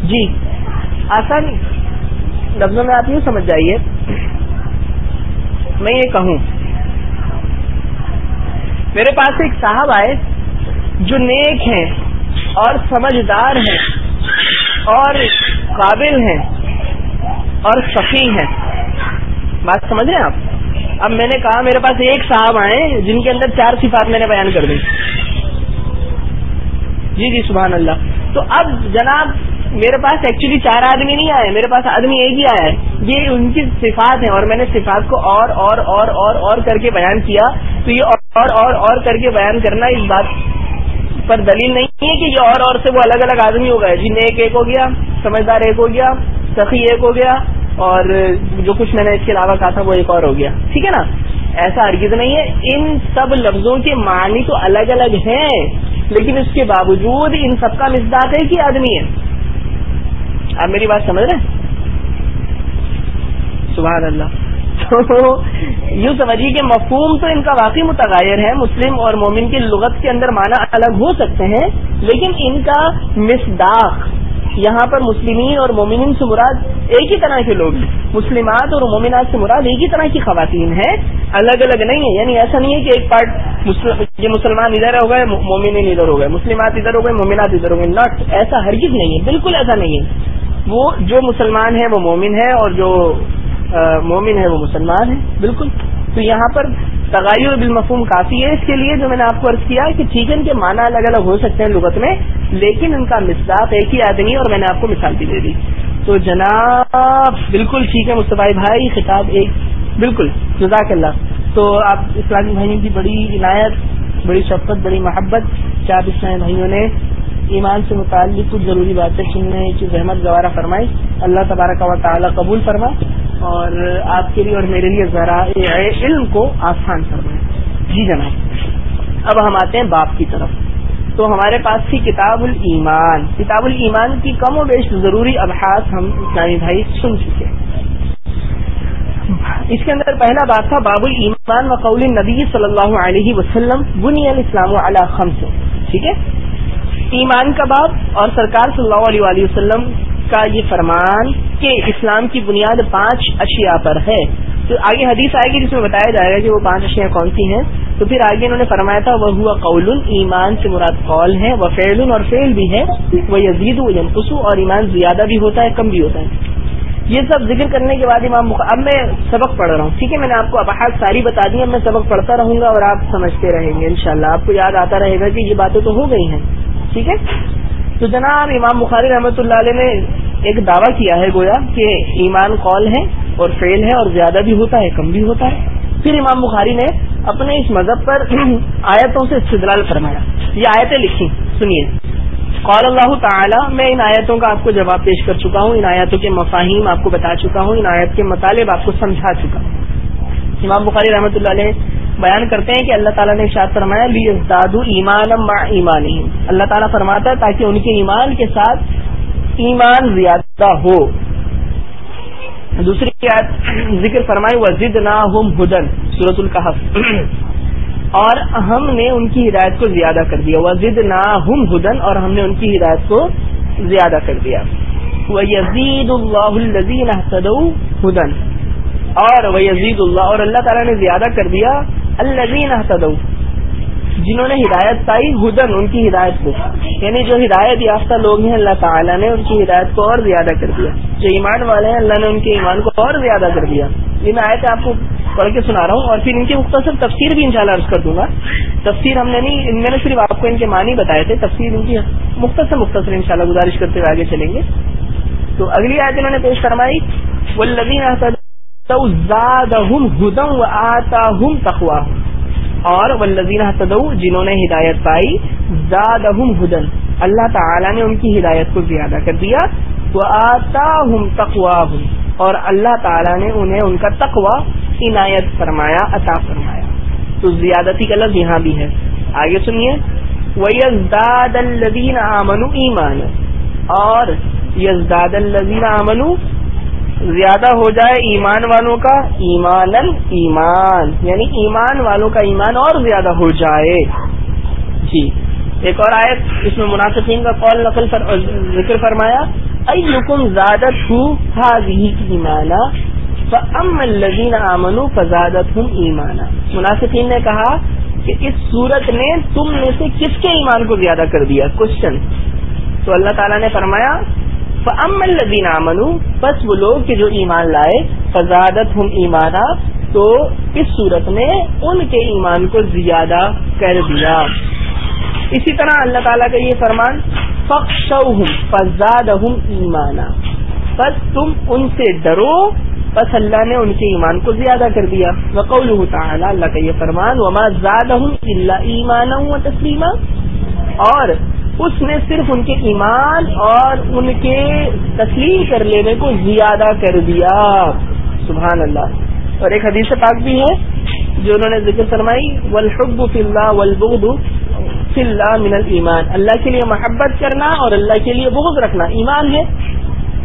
جی آسان لفظوں میں آپ یوں سمجھ جائیے۔ میں یہ کہوں، میرے پاس ایک صاحب آئے جو نیک ہیں اور سمجھدار ہیں اور قابل ہیں۔ اور سفی ہیں۔ بات سمجھ رہے ہیں آپ؟ اب میں نے کہا میرے پاس ایک صاحب آئے جن کے اندر چار صفات میں نے بیان کر دی۔ جی جی سبحان اللہ۔ تو اب جناب، میرے پاس ایکچولی چار آدمی نہیں آئے، میرے پاس آدمی ایک ہی آیا ہے۔ یہ ان کی صفات ہیں اور میں نے صفات کو اور اور اور اور اور کر کے بیان کیا۔ تو یہ اور اور اور کر کے بیان کرنا اس بات پر دلیل نہیں ہے کہ یہ اور اور سے وہ الگ الگ آدمی ہو گئے۔ جی، جن ایک ایک ہو گیا، سمجھدار ایک ہو گیا، سخی ایک ہو گیا، اور جو کچھ میں نے اس کے علاوہ کہا تھا وہ ایک اور ہو گیا۔ ٹھیک ہے نا؟ ایسا ہرگز نہیں ہے۔ ان سب لفظوں کے معنی تو الگ الگ ہیں، لیکن اس کے باوجود ان سب کا مزداد ایک ہی آدمی ہے۔ آپ میری بات سمجھ رہے ہیں؟ سبحان اللہ۔ تو یوں سمجھیے کہ مفہوم تو ان کا واقعی متغیر ہے، مسلم اور مومن کی لغت کے اندر معنی الگ ہو سکتے ہیں، لیکن ان کا مصداق، یہاں پر مسلمین اور مومنین سے مراد ایک ہی طرح کے لوگ مسلمات اور مومنات سے مراد ایک ہی طرح کی خواتین ہیں، الگ الگ نہیں ہے یعنی ایسا نہیں ہے کہ ایک پارٹ یہ مسلمان ادھر ہو گئے مومن ادھر ہو گئے، مسلمات ادھر ہو گئے، مومنات ادھر ہو گئے۔ ناٹ ایسا ہرگز نہیں ہے، بالکل ایسا نہیں ہے۔ وہ جو مسلمان ہے وہ مومن ہے اور جو مومن ہے وہ مسلمان ہے بالکل۔ تو یہاں پر تغیر بالمفہوم کافی ہے اس کے لیے، جو میں نے آپ کو عرض کیا کہ ٹھیک ہے، ان کے معنی الگ الگ ہو سکتے ہیں لغت میں، لیکن ان کا مصداق ایک ہی آدمی اور میں نے آپ کو مثال بھی دے دی۔ تو جناب، بالکل ٹھیک ہے مصطفی بھائی، خطاب ایک، بالکل، جزاک اللہ۔ تو آپ اسلامی بھائیوں کی بڑی عنایت، بڑی شفقت، بڑی محبت کیا آپ اسلامی بھائیوں نے ایمان سے متعلق کچھ ضروری باتیں سننے کی زحمت گوارہ فرمائی، اللہ تبارک و تعالی قبول فرما اور آپ کے لیے اور میرے لیے ذرائع علم کو آسان فرمائے۔ جی جناب، اب ہم آتے ہیں باپ کی طرف۔ تو ہمارے پاس تھی کتاب الایمان کتاب الایمان کی کم و بیش ضروری ابحاث ہم اسلامی بھائی سن چکے اس کے اندر پہلا بات تھا باب الایمان و قول نبی صلی اللہ علیہ وسلم، بنی الاسلام علی خمس۔ ٹھیک ہے؟ ایمان کا باب اور سرکار صلی اللہ علیہ وآلہ وسلم کا یہ فرمان کہ اسلام کی بنیاد پانچ اشیاء پر ہے۔ تو آگے حدیث آئے گی جس میں بتایا جائے گا کہ وہ پانچ اشیاء کون سی ہیں۔ تو پھر آگے انہوں نے فرمایا تھا وہ ہوا قول، ایمان سے مراد قول ہے وہ فیل اور فیل بھی ہے وہ یزید و یمقسو اور ایمان زیادہ بھی ہوتا ہے، کم بھی ہوتا ہے۔ یہ سب ذکر کرنے کے بعد امام اب میں سبق پڑھ رہا ہوں۔ ٹھیک ہے، میں نے آپ کو ابحاظ ساری بتا دی، اب میں سبق پڑھتا رہوں گا اور آپ سمجھتے رہیں گے، انشاءاللہ۔ آپ کو یاد آتا رہے گا کہ یہ باتیں تو ہو گئی ہیں۔ ٹھیک ہے؟ تو جناب امام بخاری رحمۃ اللہ علیہ نے ایک دعویٰ کیا ہے گویا کہ ایمان قول ہے اور فیل ہے اور زیادہ بھی ہوتا ہے، کم بھی ہوتا ہے۔ پھر امام بخاری نے اپنے اس مذہب پر *clears throat* آیتوں سے استدلال فرمایا۔ یہ آیتیں لکھی سنیے۔ قول اللہ تعالی، میں ان آیتوں کا آپ کو جواب پیش کر چکا ہوں، ان آیتوں کے مفاہیم آپ کو بتا چکا ہوں، ان آیت کے مطالب آپ کو سمجھا چکا ہوں۔ امام بخاری رحمۃ اللہ علیہ بیان کرتے ہیں کہ اللہ تعالیٰ نے اشاد فرمایا لی دادو ایمان ایمان اللہ تعالیٰ فرماتا ہے تاکہ ان کے ایمان کے ساتھ ایمان زیادہ ہو۔ دوسری ذکر فرمائی وزد نہ ہم ہدن صورت القحف اور ہم نے ان کی ہدایت کو زیادہ کر دیا۔ وزد نہ ہم ہدن اور ہم نے ان کی ہدایت کو زیادہ کر دیا۔ وہ یزید اللہ الزین ہدن اور وہ یزید اللہ، اور اللہ تعالیٰ نے زیادہ کر دیا الزین احتدو جنہوں نے ہدایت پائی، ہدن، ان کی ہدایت کو۔ یعنی جو ہدایت یافتہ لوگ ہیں، اللہ تعالیٰ نے ان کی ہدایت کو اور زیادہ کر دیا۔ جو ایمان والے ہیں، اللہ نے ان کے ایمان کو اور زیادہ کر دیا۔ یہ میں آئے آپ کو پڑھ کے سنا رہا ہوں، اور پھر ان کی مختصر تفسیر بھی انشاءاللہ عرض کر دوں گا۔ تفسیر ہم نے نہیں میں نے صرف آپ کو ان کے معنی بتائے تھے، تفسیر ان کی مختصر مختصر انشاءاللہ گزارش کرتے ہوئے آگے چلیں گے۔ تو اگلی آیت انہوں نے پیش فرمائی وہ تو و آتا ہم اور ولزین حسد جنہوں نے ہدایت پائی زاد ہدن اللہ تعالی نے ان کی ہدایت کو زیادہ کر دیا۔ وہ آتا اور اللہ تعالی نے انہیں ان کا تقوا عنایت فرمایا، عطا فرمایا۔ تو زیادتی کا لفظ یہاں بھی ہے۔ آگے سنیے۔ ویزداد الدین آمن ایمان اور یزداد الزین امن زیادہ ہو جائے ایمان والوں کا ایمان ایمان یعنی ایمان والوں کا ایمان اور زیادہ ہو جائے۔ جی ایک اور آیت، اس میں مناسبین کا قول نقل ذکر فرمایا ایکم زیادت ہوں ایمانا ام الزین امن فزادت ہوں ایمانا۔ مناسبین نے کہا کہ اس صورت نے تم میں سے کس کے ایمان کو زیادہ کر دیا؟ کوشچن تو اللہ تعالیٰ نے فرمایا ام الدین امن بس وہ لوگ کہ جو ایمان لائے فضادت ہم ایمانا، تو اس صورت میں ان کے ایمان کو زیادہ کر دیا۔ اسی طرح اللہ تعالیٰ کا یہ فرمان فخش فضاد ہوں ایمانا۔ بس تم ان سے ڈرو، بس اللہ نے ان کے ایمان کو زیادہ کر دیا۔ وقول تعالیٰ اللہ کا یہ فرمان، وما زیادہ ہوں اللہ ایمان تسلیمہ اور اس نے صرف ان کے ایمان اور ان کے تسلیم کر لینے کو زیادہ کر دیا۔ سبحان اللہ۔ اور ایک حدیث پاک بھی ہے جو انہوں نے ذکر فرمائی ولحب فی اللہ ولبغض فی اللہ من المان اللہ کے لیے محبت کرنا اور اللہ کے لیے بغض رکھنا ایمان ہے۔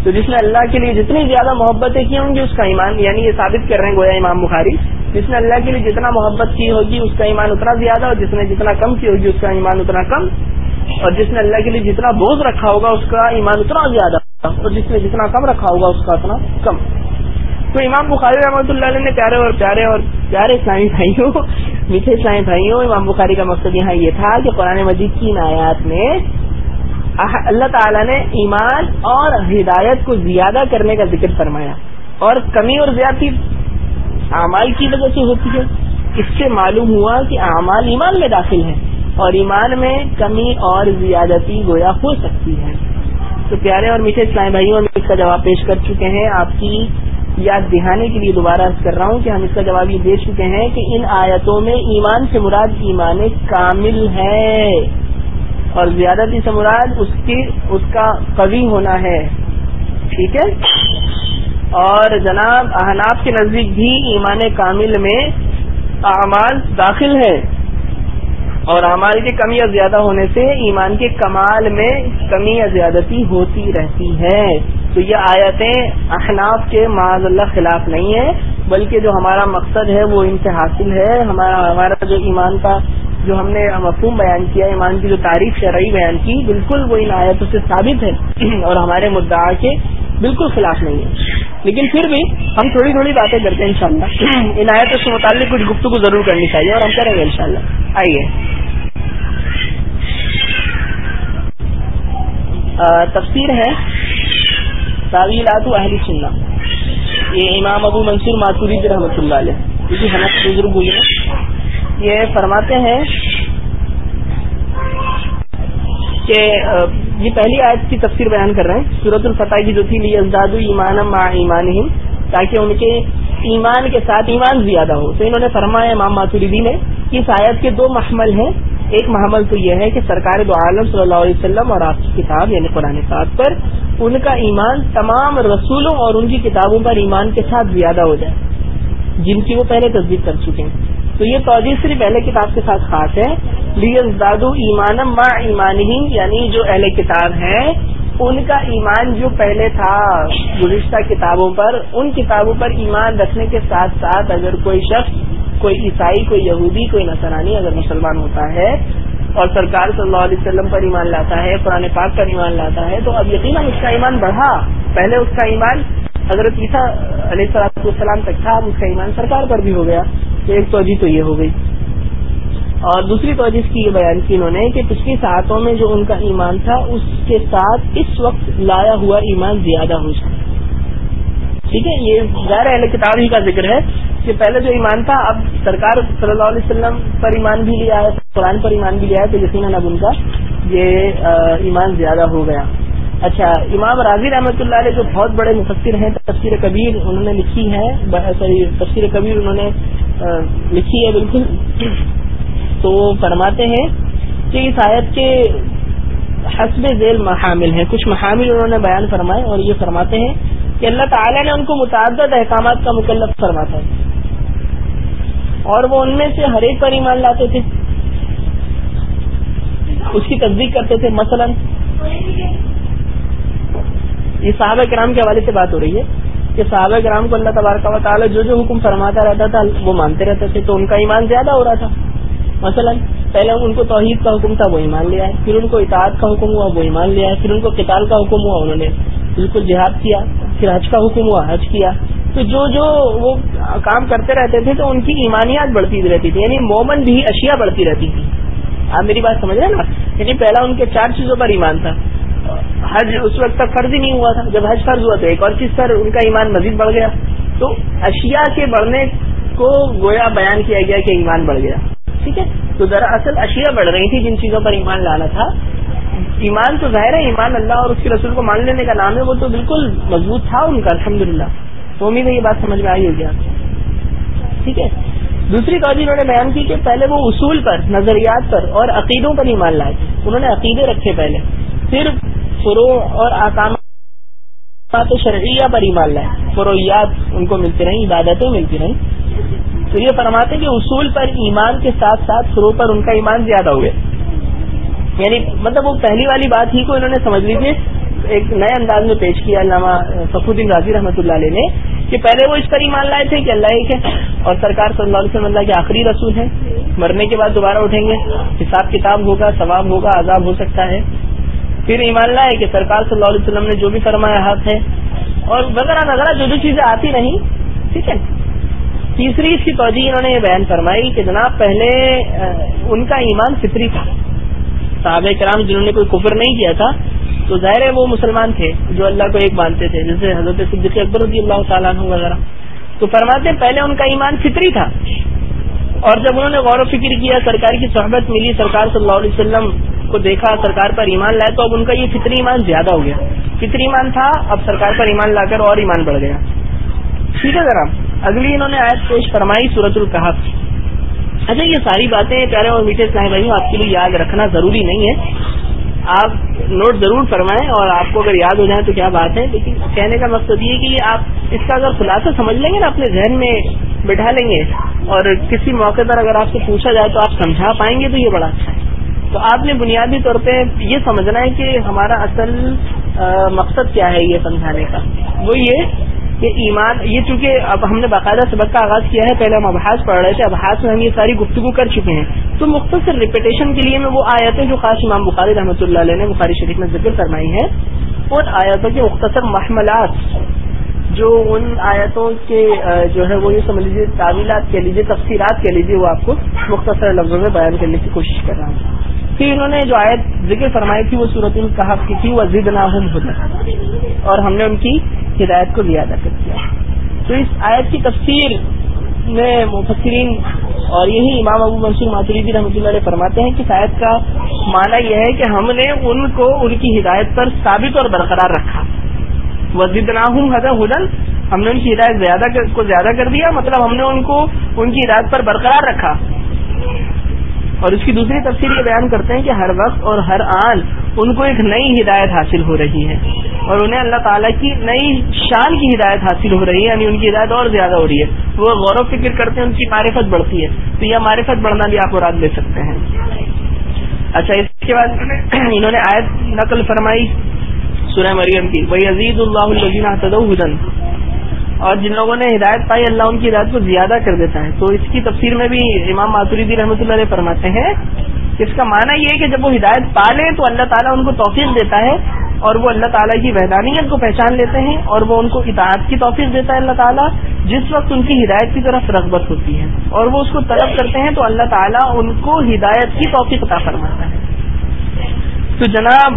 تو جس نے اللہ کے لیے جتنی زیادہ محبتیں کی ہوں گی، اس کا ایمان یعنی یہ ثابت کر رہے ہیں گویا امام بخاری، جس نے اللہ کے لیے جتنا محبت کی ہوگی، اس کا ایمان اتنا زیادہ اور جس نے جتنا کم کی ہوگی، اس کا ایمان اتنا کم اور جس نے اللہ کے لیے جتنا بوجھ رکھا ہوگا اس کا ایمان اتنا زیادہ اور جس نے جتنا کم رکھا ہوگا اس کا اتنا کم۔ تو امام بخاری رحمۃ اللہ علیہ نے پیارے اور پیارے اور پیارے اسلامی بھائیوں، میٹھے اسلامی بھائیوں، امام بخاری کا مقصد یہاں یہ تھا کہ قرآن مجید کی نایات میں اللہ تعالیٰ نے ایمان اور ہدایت کو زیادہ کرنے کا ذکر فرمایا۔ اور کمی اور زیادتی اعمال کی وجہ سے ہوتی ہے۔ اس سے معلوم ہوا کہ اعمال ایمان میں داخل ہیں۔ اور ایمان میں کمی اور زیادتی گویا ہو سکتی ہے۔ تو پیارے اور میٹھے اسلام بھائیوں میں اس کا جواب پیش کر چکے ہیں۔ آپ کی یاد دہانے کے لیے دوبارہ کر رہا ہوں کہ ہم اس کا جواب یہ دے چکے ہیں کہ ان آیتوں میں ایمان سے مراد ایمان کامل ہے اور زیادتی سے مراد اس کی اس کا قوی ہونا ہے۔ ٹھیک ہے؟ اور جناب احناب کے نزدیک بھی ایمان کامل میں اعمال داخل ہے اور اعمال کی کمی یا زیادہ ہونے سے ایمان کے کمال میں کمی یا زیادتی ہوتی رہتی ہے۔ تو یہ آیتیں احناف کے معاذ اللہ خلاف نہیں ہیں، بلکہ جو ہمارا مقصد ہے وہ ان سے حاصل ہے۔ ہمارا ہمارا جو ایمان کا جو ہم نے مفہوم بیان کیا ایمان کی جو تعریف شرعی بیان کی، بالکل وہ ان آیتوں سے ثابت ہے۔ اور ہمارے مدعا کے بالکل خلاف نہیں ہے۔ لیکن پھر بھی ہم تھوڑی تھوڑی باتیں کرتے ہیں انشاءاللہ۔ *clears throat* ان آیتوں سے متعلق کچھ گفتگو ضرور کرنی چاہیے اور ہم کریں گے انشاءاللہ۔ آئیے۔ تفسیر ہے تعویلات اہل سننا یہ امام ابو منصور ماتوری رحمۃ اللہ علیہ۔ کیونکہ حنف بزرگ ہوئی یہ فرماتے ہیں کہ یہ پہلی آیت کی تفسیر بیان کر رہے ہیں۔ صورت الفتح کی جو تھی ازداد ایمان ما ایمان تاکہ ان کے ایمان کے ساتھ ایمان زیادہ ہو۔ تو انہوں نے فرمایا، امام ماتوریدی نے اس آیت کے دو محمل ہیں۔ ایک محمل تو یہ ہے کہ سرکار دو عالم صلی اللہ علیہ وسلم اور آپ کی کتاب یعنی قرآن صاحب پر، ان کا ایمان تمام رسولوں اور ان کی کتابوں پر ایمان کے ساتھ زیادہ ہو جائے، جن کی وہ پہلے تصدیق کر چکے ہیں۔ تو یہ توجہ صرف اہل کتاب کے ساتھ خاص ہے۔ لیز دادو ایمان ما ایمان ہی یعنی جو اہل کتاب ہیں، ان کا ایمان جو پہلے تھا گزشتہ کتابوں پر، ان کتابوں پر ایمان رکھنے کے ساتھ ساتھ اگر کوئی شخص، کوئی عیسائی، کوئی یہودی، کوئی نسرانی اگر مسلمان ہوتا ہے اور سرکار صلی اللہ علیہ وسلم پر ایمان لاتا ہے، قرآن پاک پر ایمان لاتا ہے، تو اب یقیناً اس کا ایمان بڑھا۔ پہلے اس کا ایمان حضرت عیسیٰ علیہ السلام تک تھا، اب اس کا ایمان سرکار پر بھی ہو گیا۔ ایک توجہ تو یہ ہو گئی۔ اور دوسری توجہ کی یہ بیان کی انہوں نے کہ پچھلی ساعتوں میں جو ان کا ایمان تھا، اس کے ساتھ اس وقت لایا ہوا ایمان زیادہ ہو جائے ٹھیک ہے، یہ غیر اہل کتاب ہی کا ذکر ہے کہ پہلے جو ایمان تھا، اب سرکار صلی اللہ علیہ وسلم پر ایمان بھی لیا ہے، قرآن پر ایمان بھی لیا ہے، تو یقیناً اب ان کا یہ ایمان زیادہ ہو گیا۔ اچھا امام راضی رحمۃ اللہ علیہ جو بہت بڑے مفسر ہیں، تفسیر کبیر انہوں نے لکھی ہے سوری، تفسیر کبیر انہوں نے لکھی ہے بالکل۔ تو وہ فرماتے ہیں کہ اس آیت کے حسب ذیل محامل ہیں۔ کچھ محامل انہوں نے بیان فرمائے اور یہ فرماتے ہیں کہ اللہ تعالیٰ نے ان کو متعدد احکامات کا مکلف فرماتا ہے۔ اور وہ ان میں سے ہر ایک پر ایمان لاتے تھے۔ اس کی تصدیق کرتے تھے۔ مثلا یہ صحابہ کرام کے حوالے سے بات ہو رہی ہے۔ کہ صحابہ کرام کو اللہ تبارک و تعالیٰ جو جو حکم فرماتا رہتا تھا، وہ مانتے رہتے تھے، تو ان کا ایمان زیادہ ہو رہا تھا۔ مثلا، پہلے ان کو توحید کا حکم تھا، وہ ایمان لیا ہے پھر ان کو اطاعت کا حکم ہوا، وہ ایمان لیا ہے پھر ان کو کتال کا حکم ہوا، انہوں نے بالکل جہاد کیا۔ پھر حج کا حکم ہوا، حج کیا۔ تو جو جو وہ کام کرتے رہتے تھے، تو ان کی ایمانیات بڑھتی رہتی تھی یعنی مومن بھی اشیاء بڑھتی رہتی تھی۔ آپ میری بات سمجھ رہے نا؟ یعنی پہلا ان کے چار چیزوں پر ایمان تھا۔ حج اس وقت تک فرض ہی نہیں ہوا تھا، جب حج فرض ہوا تو ایک اور چیز پر ان کا ایمان مزید بڑھ گیا۔ تو اشیاء کے بڑھنے کو گویا بیان کیا گیا کہ ایمان بڑھ گیا۔ ٹھیک ہے؟ تو دراصل اشیاء بڑھ رہی تھی جن چیزوں پر ایمان لانا تھا۔ ایمان تو ظاہر ہے، ایمان اللہ اور اس کے رسول کو مان لینے کا نام ہے، وہ تو بالکل مضبوط تھا ان کا الحمد للہ تو امید ہے یہ بات سمجھ میں آئی ہوگی۔ آپ ٹھیک ہے؟ دوسری بات انہوں نے بیان کی کہ پہلے وہ اصول پر، نظریات پر اور عقیدوں پر ایمان لائے۔ انہوں نے عقیدے رکھے پہلے۔ پھر فروع اور آکامات شرعیہ پر ایمان لائے فروعیات ان کو ملتی رہیں، عبادتیں ملتی رہیں۔ تو یہ فرماتے کہ اصول پر ایمان کے ساتھ ساتھ فروع پر ان کا ایمان زیادہ ہوئے۔ یعنی مطلب وہ پہلی والی بات ہی کو انہوں نے سمجھ لیجیے ایک نئے انداز میں پیش کیا علامہ فخر غازی رحمۃ اللہ علیہ نے کہ پہلے وہ اس پر ایمان لائے تھے کہ اللہ ایک ہے اور سرکار صلی اللہ علیہ وسلم اللہ کے آخری رسول ہیں۔ مرنے کے بعد دوبارہ اٹھیں گے۔ حساب کتاب ہوگا، ثواب ہوگا، عذاب ہو سکتا ہے۔ پھر ایمان لائے کہ سرکار صلی اللہ علیہ وسلم نے جو بھی فرمایا حق ہے۔ اور وغیرہ وغیرہ جو جو چیزیں آتی رہیں، ٹھیک ہے۔ تیسری اس کی توجہ انہوں نے یہ بیان فرمائی کہ جناب پہلے ان کا ایمان فطری تھا۔ صحابہ کرام جنہوں نے کوئی کفر نہیں کیا تھا، تو ظاہر ہے وہ مسلمان تھے جو اللہ کو ایک مانتے تھے، جیسے حضرت صدیق اکبر رضی اللہ تعالیٰ وغیرہ۔ تو فرماتے پہلے ان کا ایمان فطری تھا۔ اور جب انہوں نے غور و فکر کیا، سرکار کی صحبت ملی، سرکار صلی اللہ علیہ وسلم کو دیکھا، سرکار پر ایمان لائے، تو اب ان کا یہ فطری ایمان زیادہ ہو گیا۔ فطری ایمان تھا، اب سرکار پر ایمان لا کر اور ایمان بڑھ گیا۔ ٹھیک ہے، ذرا اگلی انہوں نے آیت پیش فرمائی سورت القحف اچھا یہ ساری باتیں پیارے اور میٹھے اسلام بھائی آپ کے لیے یاد رکھنا ضروری نہیں ہے۔ آپ نوٹ ضرور فرمائیں اور آپ کو اگر یاد ہو جائے تو کیا بات ہے؟ لیکن کہنے کا مقصد یہ کہ آپ اس کا اگر خلاصہ سمجھ لیں گے نا، اپنے ذہن میں بٹھا لیں گے۔ اور کسی موقع پر اگر آپ سے پوچھا جائے تو آپ سمجھا پائیں گے تو یہ بڑا اچھا ہے۔ تو آپ نے بنیادی طور پہ یہ سمجھنا ہے کہ ہمارا اصل مقصد کیا ہے یہ سمجھانے کا؟ وہ یہ کہ ایمان، یہ چونکہ اب ہم نے باقاعدہ سبق کا آغاز کیا ہے، پہلے ہم ابحاث پڑھ رہے تھے، ابحاث میں ہم یہ ساری گفتگو کر چکے ہیں۔ تو مختصر ریپیٹیشن کے لیے میں وہ آیتیں جو خاص امام بخاری رحمۃ اللہ علیہ نے بخاری شریف میں ذکر فرمائی ہیں، ان آیتوں کے مختصر محملات۔ جو ان آیتوں کے جو ہے وہ یہ سمجھ لیجیے تعویلات کے لیجیے تفصیلات کے لیجیے وہ آپ کو مختصر لفظوں میں بیان کرنے کی کوشش کر رہا ہوں۔ پھر انہوں نے جو آیت ذکر فرمائی تھی وہ صورت القحف کی تھی وہ ضد نہ اور ہم نے ان کی ہدایت کو زیادہ کر دیا۔ تو اس آیت کی تفسیر میں مفسرین اور یہی امام ابو منصور ماتریدی رحمۃ اللہ علیہ فرماتے ہیں کہ اس آیت کا معنی یہ ہے کہ ہم نے ان کو، ان کی ہدایت پر ثابت اور برقرار رکھا۔ وزد نہ ہوں ہدن ہم نے ان کی ہدایت زیادہ کو زیادہ کر دیا مطلب ہم نے ان کو ان کی ہدایت پر برقرار رکھا۔ اور اس کی دوسری تفصیل یہ بیان کرتے ہیں کہ ہر وقت اور ہر آن ان کو ایک نئی ہدایت حاصل ہو رہی ہے۔ اور انہیں اللہ تعالیٰ کی نئی شان کی ہدایت حاصل ہو رہی ہے یعنی ان کی ہدایت اور زیادہ ہو رہی ہے۔ وہ غور و فکر کرتے ہیں، ان کی معرفت بڑھتی ہے۔ تو یہ معرفت بڑھنا بھی آپ مراد لے سکتے ہیں۔ اچھا اس کے بعد انہوں نے آیت نقل فرمائی۔ سورہ مریم کی. وہی عزیز اللہ الدین اور جن لوگوں نے ہدایت پائی، اللہ ان کی ہدایت کو زیادہ کر دیتا ہے. تو اس کی تفسیر میں بھی امام ماتوریدی رحمۃ اللہ علیہ فرماتے ہیں اس کا معنی یہ ہے کہ جب وہ ہدایت پا لیں تو اللہ تعالیٰ ان کو توفیق دیتا ہے اور وہ اللہ تعالیٰ کی وحدانیت کو پہچان لیتے ہیں اور وہ ان کو اطاعت کی توفیق دیتا ہے اللہ تعالیٰ، جس وقت ان کی ہدایت کی طرف رغبت ہوتی ہے. اور وہ اس کو طلب کرتے ہیں تو اللہ تعالیٰ ان کو ہدایت کی توفیق عطا فرماتا ہے. تو جناب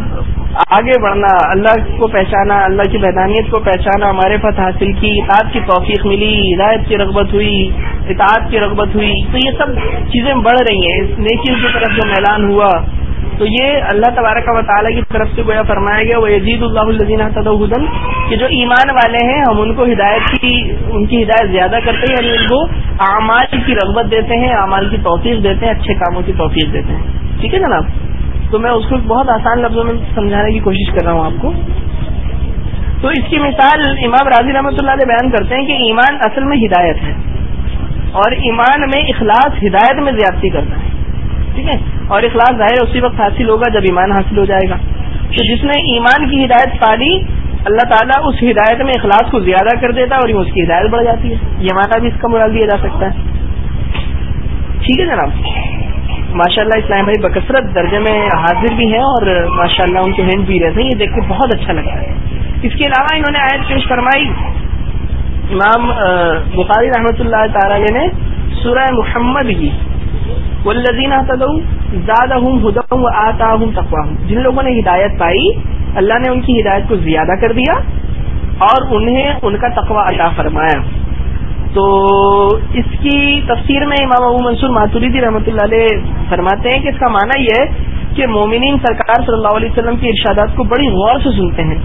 آگے بڑھنا، اللہ کو پہچانا، اللہ کی بیدانیت کو پہچانا، ہمارے پاس حاصل کی، اطاعت کی توفیق ملی، ہدایت کی رغبت ہوئی، اطاعت کی رغبت ہوئی۔ تو یہ سب چیزیں بڑھ رہی ہیں، اس کی طرف جو میلان ہوا، تو یہ اللہ تبارک و تعالیٰ کی طرف سے گویا فرمایا گیا وہ عزیز اللہ الدین تدن کہ جو ایمان والے ہیں، ہم ان کو ہدایت کی، ان کی ہدایت زیادہ کرتے ہیں یعنی ان کو اعمال کی رغبت دیتے ہیں، اعمال کی توفیق دیتے ہیں، اچھے کاموں کی توفیق دیتے ہیں۔ ٹھیک ہے جناب؟ تو میں اس کو بہت آسان لفظوں میں سمجھانے کی کوشش کر رہا ہوں آپ کو۔ تو اس کی مثال امام راضی رحمۃ اللہ علیہ بیان کرتے ہیں کہ ایمان اصل میں ہدایت ہے اور ایمان میں اخلاص ہدایت میں زیادتی کرتا ہے۔ ٹھیک ہے؟ اور اخلاص ظاہر اسی وقت حاصل ہوگا جب ایمان حاصل ہو جائے گا۔ تو جس نے ایمان کی ہدایت پا لی، اللہ تعالیٰ اس ہدایت میں اخلاص کو زیادہ کر دیتا ہے اور اس کی ہدایت بڑھ جاتی ہے۔ یہ مانا بھی اس کا مراد دیا جا سکتا ہے۔ ٹھیک ہے جناب؟ ماشاء اللہ اسلام بھائی بکثرت درجے میں حاضر بھی ہیں اور ماشاء اللہ ان کے ہینڈ بھی رہتے ہیں، یہ دیکھ کے بہت اچھا لگتا ہے۔ اس کے علاوہ انہوں نے آیت پیش فرمائی۔ امام بخاری رحمۃ اللہ تعالی نے سورہ محمد کی والذین زیادہ ہوں ہدم و آتا ہوں جن لوگوں نے ہدایت پائی، اللہ نے ان کی ہدایت کو زیادہ کر دیا اور انہیں ان کا تقوا عطا فرمایا۔ تو اس کی تفسیر میں امام ابو منصور ماتوریدی رحمۃ اللہ علیہ فرماتے ہیں کہ اس کا معنی یہ ہے کہ مومنین سرکار صلی اللہ علیہ وسلم کی ارشادات کو بڑی غور سے سنتے ہیں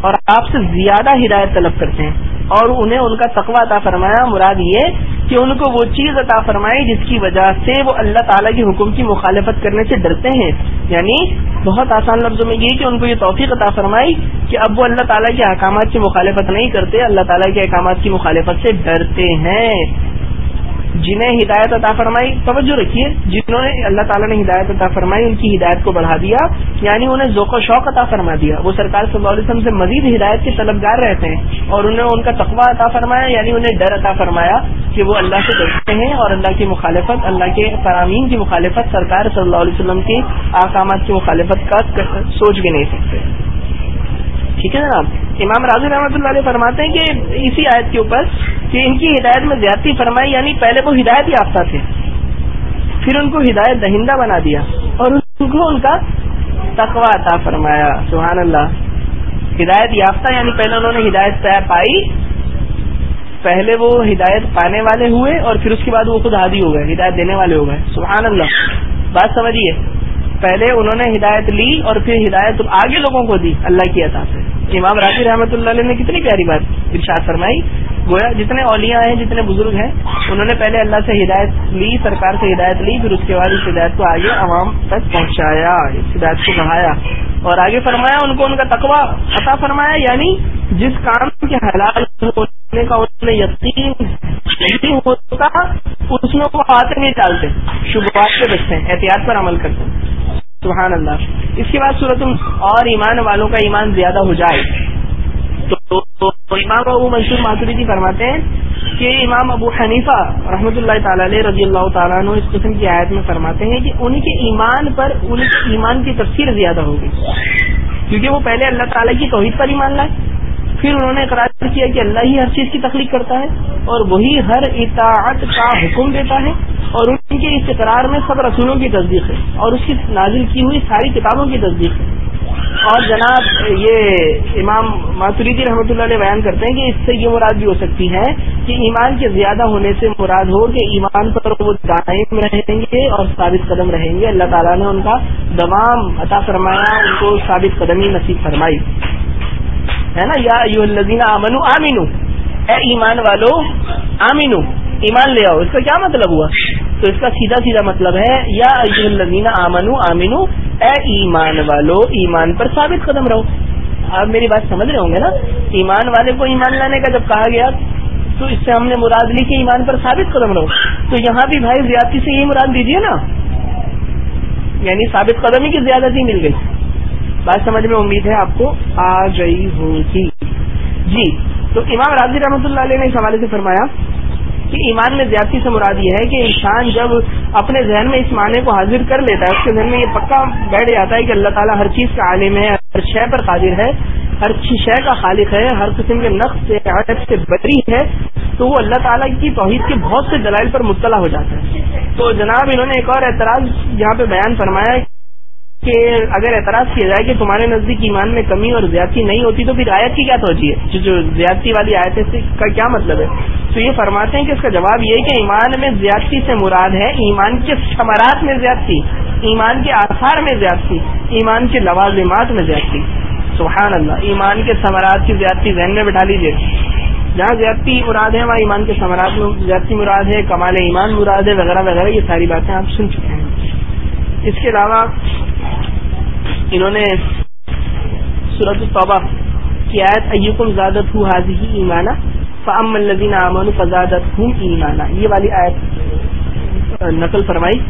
اور آپ سے زیادہ ہدایت طلب کرتے ہیں۔ اور انہیں ان کا تقوی عطا فرمایا۔ مراد یہ کہ ان کو وہ چیز عطا فرمائی جس کی وجہ سے وہ اللہ تعالیٰ کے حکم کی مخالفت کرنے سے ڈرتے ہیں۔ یعنی بہت آسان لفظوں میں یہ کہ ان کو یہ توفیق عطا فرمائی کہ اب وہ اللہ تعالیٰ کے احکامات کی مخالفت نہیں کرتے، اللہ تعالیٰ کے احکامات کی مخالفت سے ڈرتے ہیں۔ جنہیں ہدایت عطا فرمائی، توجہ رکھیے، جنہوں نے اللہ تعالیٰ نے ہدایت عطا فرمائی، ان کی ہدایت کو بڑھا دیا یعنی انہیں ذوق و شوق عطا فرما دیا۔ وہ سرکار صلی اللہ علیہ وسلم سے مزید ہدایت کے طلبگار رہتے ہیں اور انہیں ان کا تقوی عطا فرمایا یعنی انہیں ڈر عطا فرمایا کہ وہ اللہ سے ڈرتے ہیں اور اللہ کی مخالفت، اللہ کے فرامین کی مخالفت سرکار صلی اللہ علیہ وسلم کی احکامات کی مخالفت کا سوچ بھی نہیں سکتے۔ ٹھیک ہے جناب؟ امام راضی رحمۃ اللہ علیہ فرماتے ہیں کہ اسی آیت کے اوپر کہ ان کی ہدایت میں زیادتی فرمائی یعنی پہلے وہ ہدایت یافتہ تھے، پھر ان کو ہدایت دہندہ بنا دیا اور ان کو ان کا تقوا عطا فرمایا۔ سبحان اللہ۔ ہدایت یافتہ یعنی پہلے انہوں نے ہدایت طے پائی، پہلے وہ ہدایت پانے والے ہوئے اور پھر اس کے بعد وہ خود عادی ہو گئے، ہدایت دینے والے ہو گئے۔ سبحان اللہ۔ بات سمجھیے؟ پہلے انہوں نے ہدایت لی اور پھر ہدایت آگے لوگوں کو دی، اللہ کی عطا سے۔ امام راضی رحمۃ اللہ علیہ نے کتنی پیاری بات ارشاد فرمائی۔ گویا جتنے اولیاء ہیں، جتنے بزرگ ہیں، انہوں نے پہلے اللہ سے ہدایت لی، سرکار سے ہدایت لی، پھر اس کے بعد اس ہدایت کو آگے عوام تک پہنچایا، اس ہدایت کو بڑھایا۔ اور آگے فرمایا، ان کو ان کا تقوی عطا فرمایا یعنی جس کام کے حلال ہونے کا انہیں یقین نہیں ہوتا، اس میں وہ ہاتھ نہیں ڈالتے، شبہات سے بچتے ہیں احتیاط پر عمل کرتے۔ ہیں سبحان اللہ. اس کے بعد صورت اور ایمان والوں کا ایمان زیادہ ہو جائے. تو امام ابو منصور ماتوری جی فرماتے ہیں کہ امام ابو حنیفہ رحمۃ اللہ تعالی علیہ رضی اللہ تعالیٰ عنہ اس قسم کی آیت میں فرماتے ہیں کہ ان کے ایمان پر ان کے ایمان کی تفسیر زیادہ ہوگی کیونکہ وہ پہلے اللہ تعالیٰ کی توحید پر ایمان لائے. پھر انہوں نے اقرار کیا کہ اللہ ہی ہر چیز کی تخلیق کرتا ہے اور وہی ہر اطاعت کا حکم دیتا ہے. اور ان کے اس اقرار میں سب رسولوں کی تصدیق ہے اور اس کی نازل کی ہوئی ساری کتابوں کی تصدیق ہے۔ اور جناب، یہ امام ماتوریدی رحمۃ اللہ علیہ بیان کرتے ہیں کہ اس سے یہ مراد بھی ہو سکتی ہے کہ ایمان کے زیادہ ہونے سے مراد ہو کہ ایمان پر وہ دائم رہیں گے اور ثابت قدم رہیں گے۔ اللہ تعالیٰ نے ان کا دوام عطا فرمایا، ان کو ثابت قدمی نصیب فرمائی۔ ہے نا؟ یا یو الزین امن آمین اے ایمان والو آمین ایمان لے آؤ، اس کا کیا مطلب ہوا؟ تو اس کا سیدھا سیدھا مطلب ہے، یا الزین امن اے ایمان والو، ایمان پر ثابت قدم رہو۔ آپ میری بات سمجھ رہے ہوں گے نا؟ ایمان والے کو ایمان لانے کا جب کہا گیا، تو اس سے ہم نے مراد لی کہ ایمان پر ثابت قدم رہو۔ تو یہاں بھی بھائی زیادتی سے یہی مراد دیجیے نا۔ یعنی ثابت قدم ہی کی زیادتی مل گئی۔ بات سمجھ میں امید ہے آپ کو آ گئی ہوگی۔ جی تو امام راضی رحمۃ اللہ علیہ نے اس حوالے سے فرمایا کہ ایمان میں زیادتی سے مراد یہ ہے کہ انسان جب اپنے ذہن میں اس معنی کو حاضر کر لیتا ہے، اس کے ذہن میں یہ پکا بیٹھ جاتا ہے کہ اللہ تعالیٰ ہر چیز کا عالم ہے، ہر شے پر قادر ہے، ہر شے کا خالق ہے، ہر قسم کے نقص سے، عادت سے بری ہے، تو وہ اللہ تعالیٰ کی توحید کے بہت سے دلائل پر مطلع ہو جاتا ہے۔ تو جناب انہوں نے ایک اور اعتراض یہاں پہ بیان فرمایا کہ اگر اعتراض کیا جائے کہ تمہارے نزدیک ایمان میں کمی اور زیادتی نہیں ہوتی تو پھر آیت کی کیا توجہ ہے؟ جو زیادتی والی آیت ہے کا کیا مطلب ہے؟ تو یہ فرماتے ہیں کہ اس کا جواب یہ ہے کہ ایمان میں زیادتی سے مراد ہے ایمان کے ثمرات میں زیادتی، ایمان کے آثار میں زیادتی، ایمان کے لوازمات میں زیادتی۔ سبحان اللہ، ایمان کے ثمرات کی زیادتی ذہن میں بٹھا لیجیے جہاں زیادتی مراد ہے، وہاں ایمان کے ثمرات میں زیادتی مراد ہے، کمال ایمان مراد ہے، وغیرہ وغیرہ، یہ ساری باتیں آپ سن چکے ہیں۔ اس کے علاوہ انہوں نے صورت الطبہ کی آیت ایوکم زادت ہوں حاضی ایمانہ فام الدین امن فزادت ہوں ایمانہ یہ والی آیت نقل فرمائی۔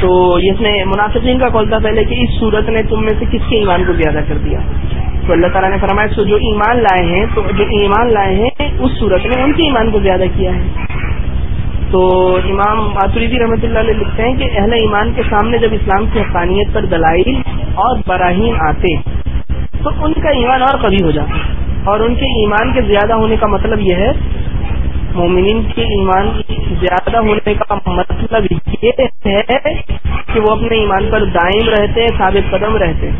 تو اس میں مناسبین کا کال تھا پہلے کہ اس صورت نے تم میں سے کس کے ایمان کو زیادہ کر دیا؟ تو اللہ تعالیٰ نے فرمایا تو جو ایمان لائے ہیں، تو جو ایمان لائے ہیں، اس صورت میں ان کے ایمان کو زیادہ کیا ہے۔ تو امام آتریدی رحمۃ اللہ علیہ لکھتے ہیں کہ اہل ایمان کے سامنے جب اسلام کی حقانیت پر دلائل اور براہین آتے تو ان کا ایمان اور قوی ہو جاتا اور ان کے ایمان کے زیادہ ہونے کا مطلب یہ ہے، مومنین کے ایمان زیادہ ہونے کا مطلب یہ ہے کہ وہ اپنے ایمان پر دائم رہتے، ثابت قدم رہتے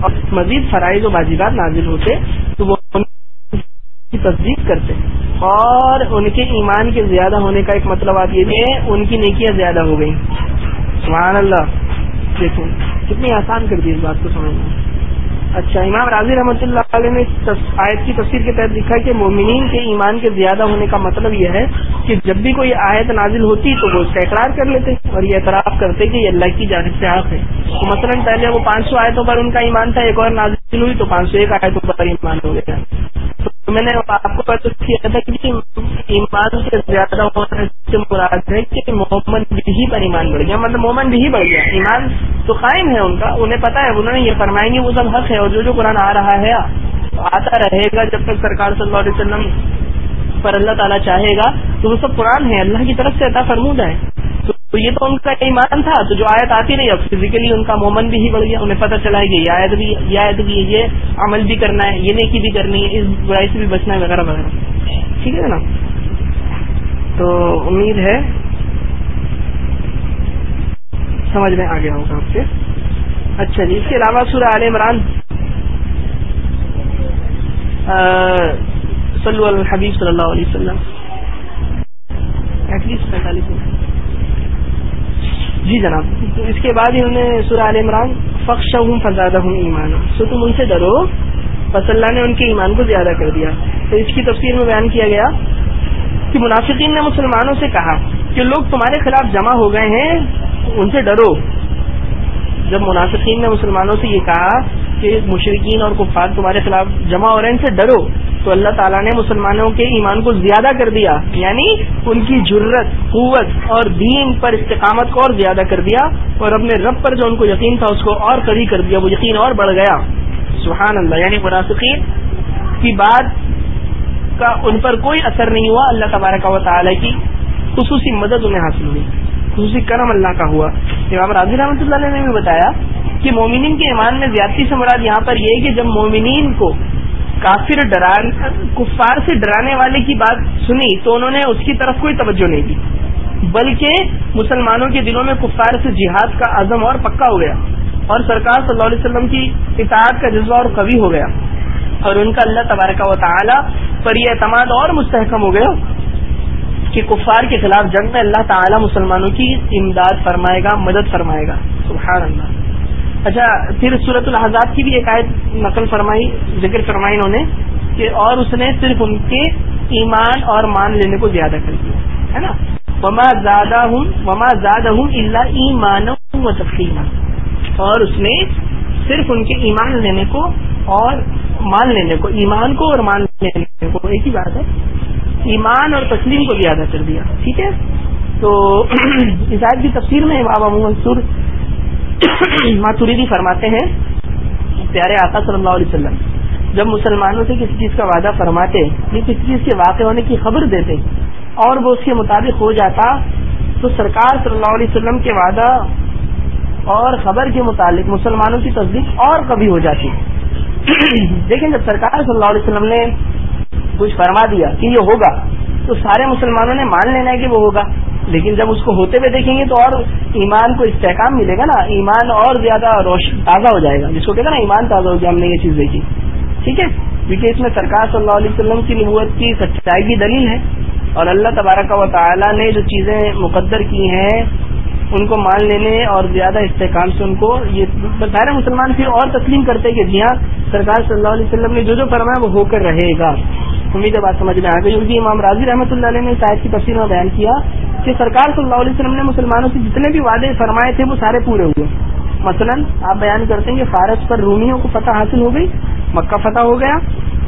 اور مزید فرائض و باجیدات نازل ہوتے تو وہ تصدیق کرتے اور ان کے ایمان کے زیادہ ہونے کا ایک مطلب آپ یہ بھی ہے، ان کی نیکیاں زیادہ ہو گئی سبحان اللہ۔ دیکھیں کتنی آسان کر دی اس بات کو سمجھنا اچھا امام راضی رحمۃ اللہ علیہ نے آیت کی تفسیر کے تحت لکھا کہ مومنین کے ایمان کے زیادہ ہونے کا مطلب یہ ہے کہ جب بھی کوئی آیت نازل ہوتی تو وہ اس کا اقرار کر لیتے اور یہ اعتراف کرتے کہ یہ اللہ کی جانب سے حق ہے۔ تو مثلا پہلے وہ پانچ سو آیتوں پر ان کا ایمان تھا، ایک اور نازل ہوئی تو پانچ سو ایک آیتوں پر ایمان ہو گیا۔ میں نے آپ کو پتا کیا تھا کہ جی ایمان سے زیادہ سے مراد ہے کہ محمد بھی پر ایمان بڑھ گیا مطلب مومن بھی بڑھ گیا۔ ایمان تو قائم ہے ان کا، انہیں پتا ہے، انہوں نے یہ فرمائیں گے وہ سب حق ہے اور جو جو قرآن آ رہا ہے، آتا رہے گا جب تک سرکار صلی اللہ علیہ وسلم پر اللہ تعالیٰ چاہے گا، تو وہ سب قرآن ہے۔ اللہ کی طرف سے عطا فرمودہ ہے۔ تو یہ تو ان کا ایمان تھا، تو جو آیت آتی رہی اب فزیکلی ان کا مومن بھی ہی بڑھ گیا، انہیں پتہ چلا ہے کہ یہ آیت بھی، یہ آیت بھی، یہ عمل بھی کرنا ہے، یہ نیکی بھی کرنی ہے، اس برائی سے بھی بچنا ہے، وغیرہ وغیرہ۔ ٹھیک ہے نا تو امید ہے۔ سمجھ میں آ گیا ہوگا آپ سے۔ اچھا جی اس کے علاوہ سورہ عال عمران۔ صلی اللہ حبیب صلی اللہ علیہ وسلم۔ ایٹ لیسٹ پینتالیس۔ منٹ جی جناب، اس کے بعد انہوں نے سورہ عال عمران فخش ہوں فضادہ ہوں ایمان سو تم ان سے ڈرو، بس اللہ نے ان کے ایمان کو زیادہ کر دیا۔ تو اس کی تفسیر میں بیان کیا گیا کہ منافقین نے مسلمانوں سے کہا کہ لوگ تمہارے خلاف جمع ہو گئے ہیں، ان سے ڈرو۔ جب منافقین نے مسلمانوں سے یہ کہا کہ مشرقین اور کفار تمہارے خلاف جمع ہو رہے ہیں، ان سے ڈرو۔ تو اللہ تعالیٰ نے مسلمانوں کے ایمان کو زیادہ کر دیا یعنی ان کی جرت قوت اور دین پر استقامت کو اور زیادہ کر دیا اور اپنے رب پر جو ان کو یقین تھا اس کو اور کڑی کر دیا، وہ یقین اور بڑھ گیا۔ سبحان اللہ یعنی منافقین کی بات کا ان پر کوئی اثر نہیں ہوا، اللہ تبارک و تعالیٰ کی خصوصی مدد انہیں حاصل ہوئی۔ خصوصی کرم اللہ کا ہوا۔ امام راضی رحمۃ اللہ نے بھی بتایا کہ مومنین کے ایمان میں زیادتی سے مراد یہاں پر یہ کہ جب مومنین کو کافر ڈران، کفار سے ڈرانے والے کی بات سنی تو انہوں نے اس کی طرف کوئی توجہ نہیں دی۔ بلکہ مسلمانوں کے دلوں میں کفار سے جہاد کا عزم اور پکا ہو گیا اور سرکار صلی اللہ علیہ وسلم کی اطاعت کا جذبہ اور قوی ہو گیا۔ اور ان کا اللہ تبارک و تعالی پر یہ اعتماد اور مستحکم ہو گیا کہ کفار کے خلاف جنگ میں اللہ تعالی مسلمانوں کی امداد فرمائے گا، مدد فرمائے گا۔ سبحان اللہ۔ اچھا پھر صورت الحضاب کی بھی ایک آیت نقل فرمائی، ذکر فرمائی انہوں نے، کہ اور اس نے صرف ان کے ایمان اور مان لینے کو زیادہ کر دیا، ہے نا؟ وما زیادہ ہوں وما زیادہ ہوں اللہ ایمان و اور اس نے صرف ان کے ایمان لینے کو اور مان لینے کو، ایمان کو اور مان لینے کو، ایک ہی بات ہے، ایمان اور تسلیم کو زیادہ کر دیا، ٹھیک ہے؟ تو *clears throat* آیت کی تفسیر میں بابا منصور ماتوریدی فرماتے ہیں، پیارے آقا صلی اللہ علیہ وسلم، جب مسلمانوں سے کسی چیز کا وعدہ فرماتے، یا کسی چیز کے واقع ہونے کی خبر دیتے، اور وہ اس کے مطابق ہو جاتا، تو سرکار صلی اللہ علیہ وسلم کے وعدہ اور خبر کے متعلق مسلمانوں کی تصدیق اور کبھی ہو جاتی۔ دیکھیں جب سرکار صلی اللہ علیہ وسلم نے کچھ فرما دیا کہ یہ ہوگا، تو سارے مسلمانوں نے مان لینا ہے کہ وہ ہوگا۔ لیکن جب اس کو ہوتے ہوئے دیکھیں گے تو اور ایمان کو استحکام ملے گا نا، ایمان اور زیادہ روشن تازہ ہو جائے گا۔ جس کو کہتے ہیں نا، ایمان تازہ ہو گیا، ہم نے یہ چیز دیکھی۔ ٹھیک ہے؟ کیونکہ اس میں سرکار صلی اللہ علیہ وسلم کی نبوت کی سچائی کی دلیل ہے۔ اور اللہ تبارک و تعالی نے جو چیزیں مقدر کی ہیں، ان کو مان لینے اور زیادہ استحکام سے ان کو یہ سارے مسلمان پھر اور تسلیم کرتے کہ جی ہاں سرکار صلی اللہ علیہ وسلم نے جو جو فرمایا وہ ہو کر رہے گا۔ امید بات سمجھ میں آ گئی ان کی امام راضی رحمۃ اللہ علیہ نے شاید کی تفصیل میں بیان کیا کہ سرکار صلی اللہ علیہ وسلم نے مسلمانوں سے جتنے بھی وعدے فرمائے تھے وہ سارے پورے ہوئے۔ مثلا آپ بیان کرتے ہیں کہ فارس پر رومیوں کو فتح حاصل ہو گئی، مکہ فتح ہو گیا۔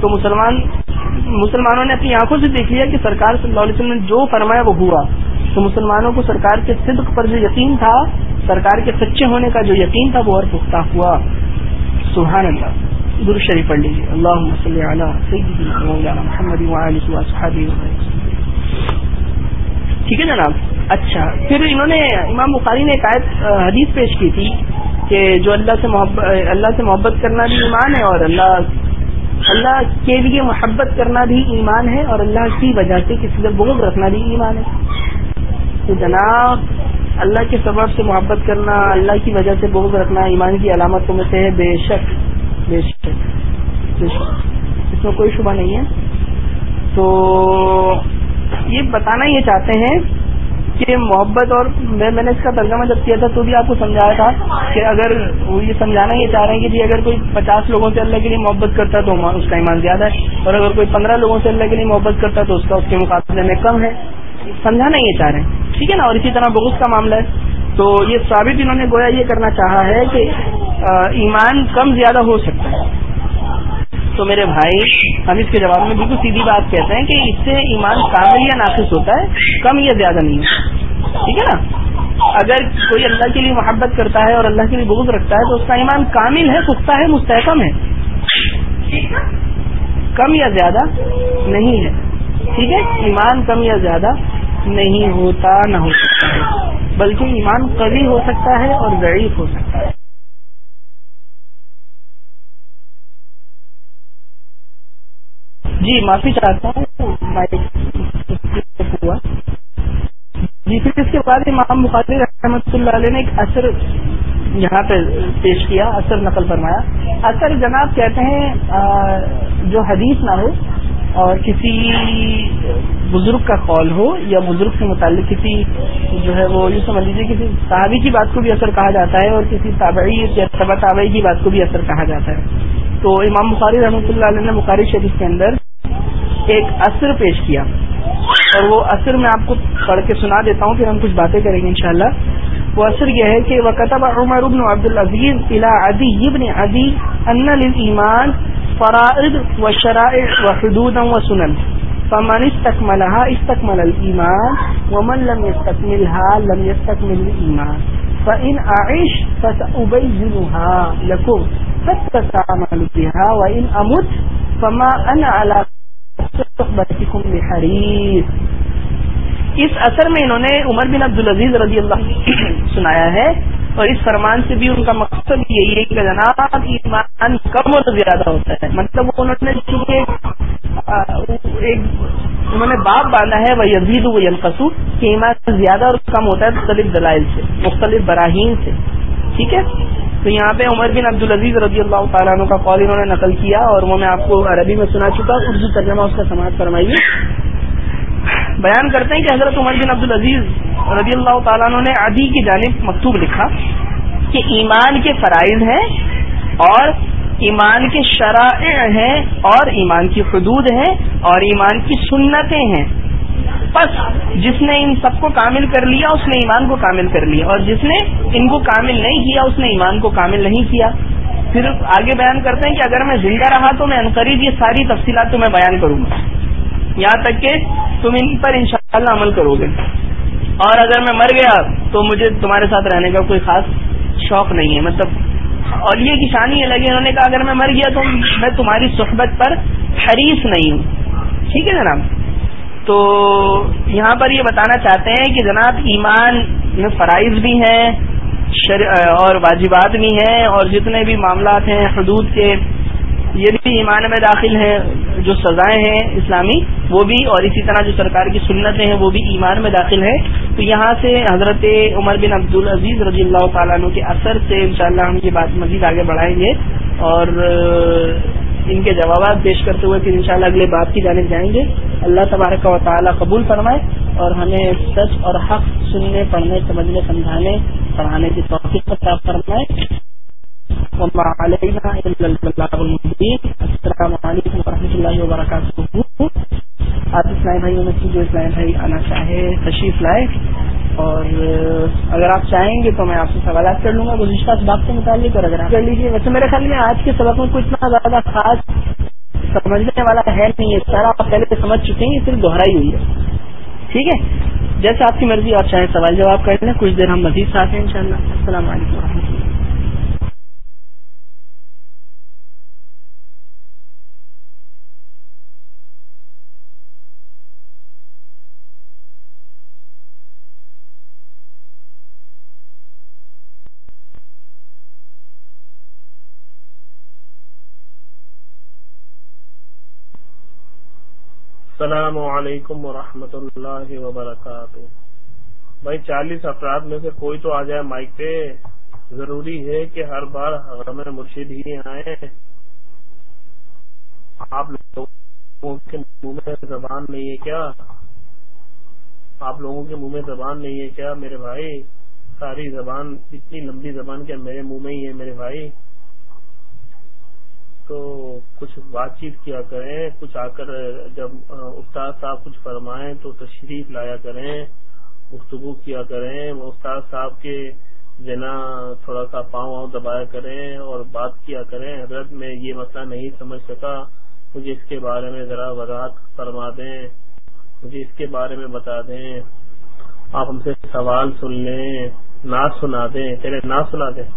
تو مسلمان، مسلمانوں نے اپنی آنکھوں سے دیکھ لیا کہ سرکار صلی اللہ علیہ وسلم نے جو فرمایا وہ ہوا۔ تو مسلمانوں کو سرکار کے صدق پر جو یقین تھا، سرکار کے سچے ہونے کا جو یقین تھا وہ اور پختہ ہوا۔ سبحان اللہ۔ در شریف پڑھ لیجیے اللہ صلی علیہ محمد ٹھیک ہے جناب؟ اچھا پھر انہوں نے امام بخاری نے ایک حدیث پیش کی تھی کہ جو اللہ سے محبت اللہ سے محبت کرنا بھی ایمان ہے اور اللہ اللہ کے لیے محبت کرنا بھی ایمان ہے اور اللہ کی وجہ سے کسی سے بغض رکھنا بھی ایمان ہے۔ تو جناب، اللہ کے سبب سے محبت کرنا، اللہ کی وجہ سے بغض رکھنا ایمان کی علامتوں میں سے ہے، بے شک۔ بے شک اس میں کوئی شبہ نہیں ہے۔ تو یہ بتانا یہ چاہتے ہیں کہ محبت اور میں نے اس کا ترجمہ جب کیا تھا تو بھی آپ کو سمجھایا تھا کہ اگر وہ یہ سمجھانا یہ چاہ رہے ہیں کہ جی اگر کوئی پچاس لوگوں سے اللہ کے لیے محبت کرتا ہے تو اس کا ایمان زیادہ ہے۔ اور اگر کوئی پندرہ لوگوں سے اللہ کے لیے محبت کرتا ہے تو اس کا اس کے مقابلے میں کم ہے۔ سمجھانا یہ چاہ رہے ہیں۔ ٹھیک ہے نا؟ اور اسی طرح بغض کا معاملہ ہے۔ تو یہ ثابت انہوں نے گویا یہ کرنا چاہا ہے کہ ایمان کم زیادہ ہو سکتا ہے۔ تو میرے بھائی، ہم اس کے جواب میں بالکل سیدھی بات کہتے ہیں کہ اس سے ایمان کامل یا ناقص ہوتا ہے، کم یا زیادہ نہیں۔ ٹھیک ہے نا؟ اگر کوئی اللہ کے لیے محبت کرتا ہے اور اللہ کے لیے بغض رکھتا ہے، تو اس کا ایمان کامل ہے پختہ ہے، مستحکم ہے۔ کم یا زیادہ نہیں ہے۔ ٹھیک ہے؟ ایمان کم یا زیادہ نہیں ہوتا، نہ ہو سکتا ہے۔ بلکہ ایمان قوی ہو سکتا ہے اور ضعیف ہو سکتا ہے۔ جی معافی چاہتا ہوں جی پھر اس کے بعد امام بخاری رحمۃ اللہ علیہ نے ایک اثر یہاں پہ پیش کیا، اثر نقل فرمایا۔ اثر جناب کہتے ہیں جو حدیث نہ ہو اور کسی بزرگ کا قول ہو یا بزرگ سے متعلق کسی جو ہے وہ یہ سمجھ لیجیے کسی صحابی کی بات کو بھی اثر کہا جاتا ہے اور کسی تابعی یا تابعی کی بات کو بھی اثر کہا جاتا ہے۔ تو امام بخاری رحمۃ اللہ علیہ نے بخاری شریف کے اندر ایک اثر پیش کیا۔ اور وہ اثر میں آپ کو پڑھ کے سنا دیتا ہوں، پھر ہم کچھ باتیں کریں گے انشاءاللہ۔ وہ اثر یہ ہے کہ وہ کتب عمر ابن عبد العزیز الا ادی ابن ادی ان ایمان فرائد و شرائع و حدود و سنن فمن استكملها استكمل الايمان ومن لم يستكملها لم يستكمل الايمان فان اعيش فسابينها لكم فتتعمل بها وان امت فما انا على اس اثر میں انہوں نے عمر بن عبدالعزیز رضی اللہ سنایا ہے اور اس فرمان سے بھی ان کا مقصد یہی ہے کہ جناب، ایمان کم اور زیادہ ہوتا ہے۔ مطلب انہوں نے چونکہ ایک انہوں نے باپ باندھا ہے، وہ یزید و یلقسو، کہ ایمان زیادہ اور کم ہوتا ہے مختلف دلائل سے، مختلف براہین سے۔ ٹھیک ہے؟ تو یہاں پہ عمر بن عبد العزیز رضی اللہ تعالیٰ عنہ کا قول انہوں نے نقل کیا اور وہ میں آپ کو عربی میں سنا چکا اردو ترجمہ اس کا سماعت فرمائیے۔ بیان کرتے ہیں کہ حضرت عمر بن عبد العزیز رضی اللہ تعالیٰ عنہ نے عدی کی جانب مکتوب لکھا کہ ایمان کے فرائض ہیں اور ایمان کے شرائع ہیں اور ایمان کی حدود ہیں اور ایمان کی سنتیں ہیں۔ بس جس نے ان سب کو کامل کر لیا، اس نے ایمان کو کامل کر لیا۔ اور جس نے ان کو کامل نہیں کیا، اس نے ایمان کو کامل نہیں کیا۔ پھر آگے بیان کرتے ہیں کہ اگر میں زندہ رہا تو میں انقریب یہ ساری تفصیلات تو میں بیان کروں گا۔ یہاں تک کہ تم ان پر انشاءاللہ عمل کرو گے۔ اور اگر میں مر گیا تو مجھے تمہارے ساتھ رہنے کا کوئی خاص شوق نہیں ہے۔ مطلب اور یہ کسانی ہے لگی، انہوں نے کہا اگر میں مر گیا تو میں تمہاری صحبت پر حریص نہیں ہوں۔ ٹھیک ہے جناب؟ تو یہاں پر یہ بتانا چاہتے ہیں کہ جناب ایمان میں فرائض بھی ہیں اور واجبات بھی ہیں، اور جتنے بھی معاملات ہیں حدود کے، یہ بھی ایمان میں داخل ہیں، جو سزائیں ہیں اسلامی، وہ بھی، اور اسی طرح جو سرکار کی سنتیں ہیں، وہ بھی ایمان میں داخل ہیں۔ تو یہاں سے حضرت عمر بن عبد العزیز رضی اللہ تعالیٰ عنہ کے اثر سے انشاءاللہ ہم یہ بات مزید آگے بڑھائیں گے۔ اور ان کے جوابات پیش کرتے ہوئے پھر انشاءاللہ اگلے بات کی جانب جائیں گے۔ اللہ تبارک و تعالیٰ قبول فرمائے اور ہمیں سچ اور حق سننے، پڑھنے، سمجھنے، سمجھانے، پڑھانے کی توفیق فرمائے۔ السلام علیکم و رحمۃ اللہ وبرکاتہ آپ اسلام بھائیوں میں سے جو اسلام بھائی آنا چاہے، تشریف لائے. اور اگر آپ چاہیں گے تو میں آپ سے سوالات کر لوں گا، گزشتہ اسباب کے متعلق. اور اگر آپ کر لیجیے ویسے میرے خیال میں آج کے سبق میں کوئی اتنا زیادہ خاص سمجھنے والا ہے نہیں ہے۔ سارا آپ پہلے سے سمجھ چکے ہیں، یہ صرف دوہرائی ہوئی ہے۔ ٹھیک ہے؟ جیسے آپ کی مرضی، آپ چاہیں سوال جواب کر لیں، کچھ دیر ہم مزید ساتھ ہیں انشاءاللہ۔ السلام علیکم و رحمۃ اللہ۔ السلام علیکم ورحمۃ اللہ وبرکاتہ۔ بھائی چالیس افراد میں سے کوئی تو آ جائے مائک پہ۔ ضروری ہے کہ ہر بار ہمیں مرشد ہی آئے آپ لوگوں کے منہ میں زبان نہیں ہے کیا؟ آپ لوگوں کے منہ میں زبان نہیں ہے کیا میرے بھائی؟ ساری زبان، اتنی لمبی زبان کیا میرے منہ میں ہی ہے میرے بھائی۔ تو کچھ بات چیت کیا کریں، کچھ آ کر جب استاد صاحب کچھ فرمائیں تو تشریف لایا کریں، گفتگو کیا کریں، استاد صاحب کے جنا تھوڑا سا پاؤں واؤں دبایا کریں اور بات کیا کریں۔ حضرت میں یہ مسئلہ نہیں سمجھ سکا، مجھے اس کے بارے میں ذرا وضاحت فرما دیں، مجھے اس کے بارے میں بتا دیں۔ آپ ہم سے سوال سن لیں، نعت سنا دیں پہلے نعت سنا دیں۔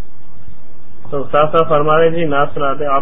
تو استاد صاحب فرما رہے جی نعت سنا دیں۔ آپ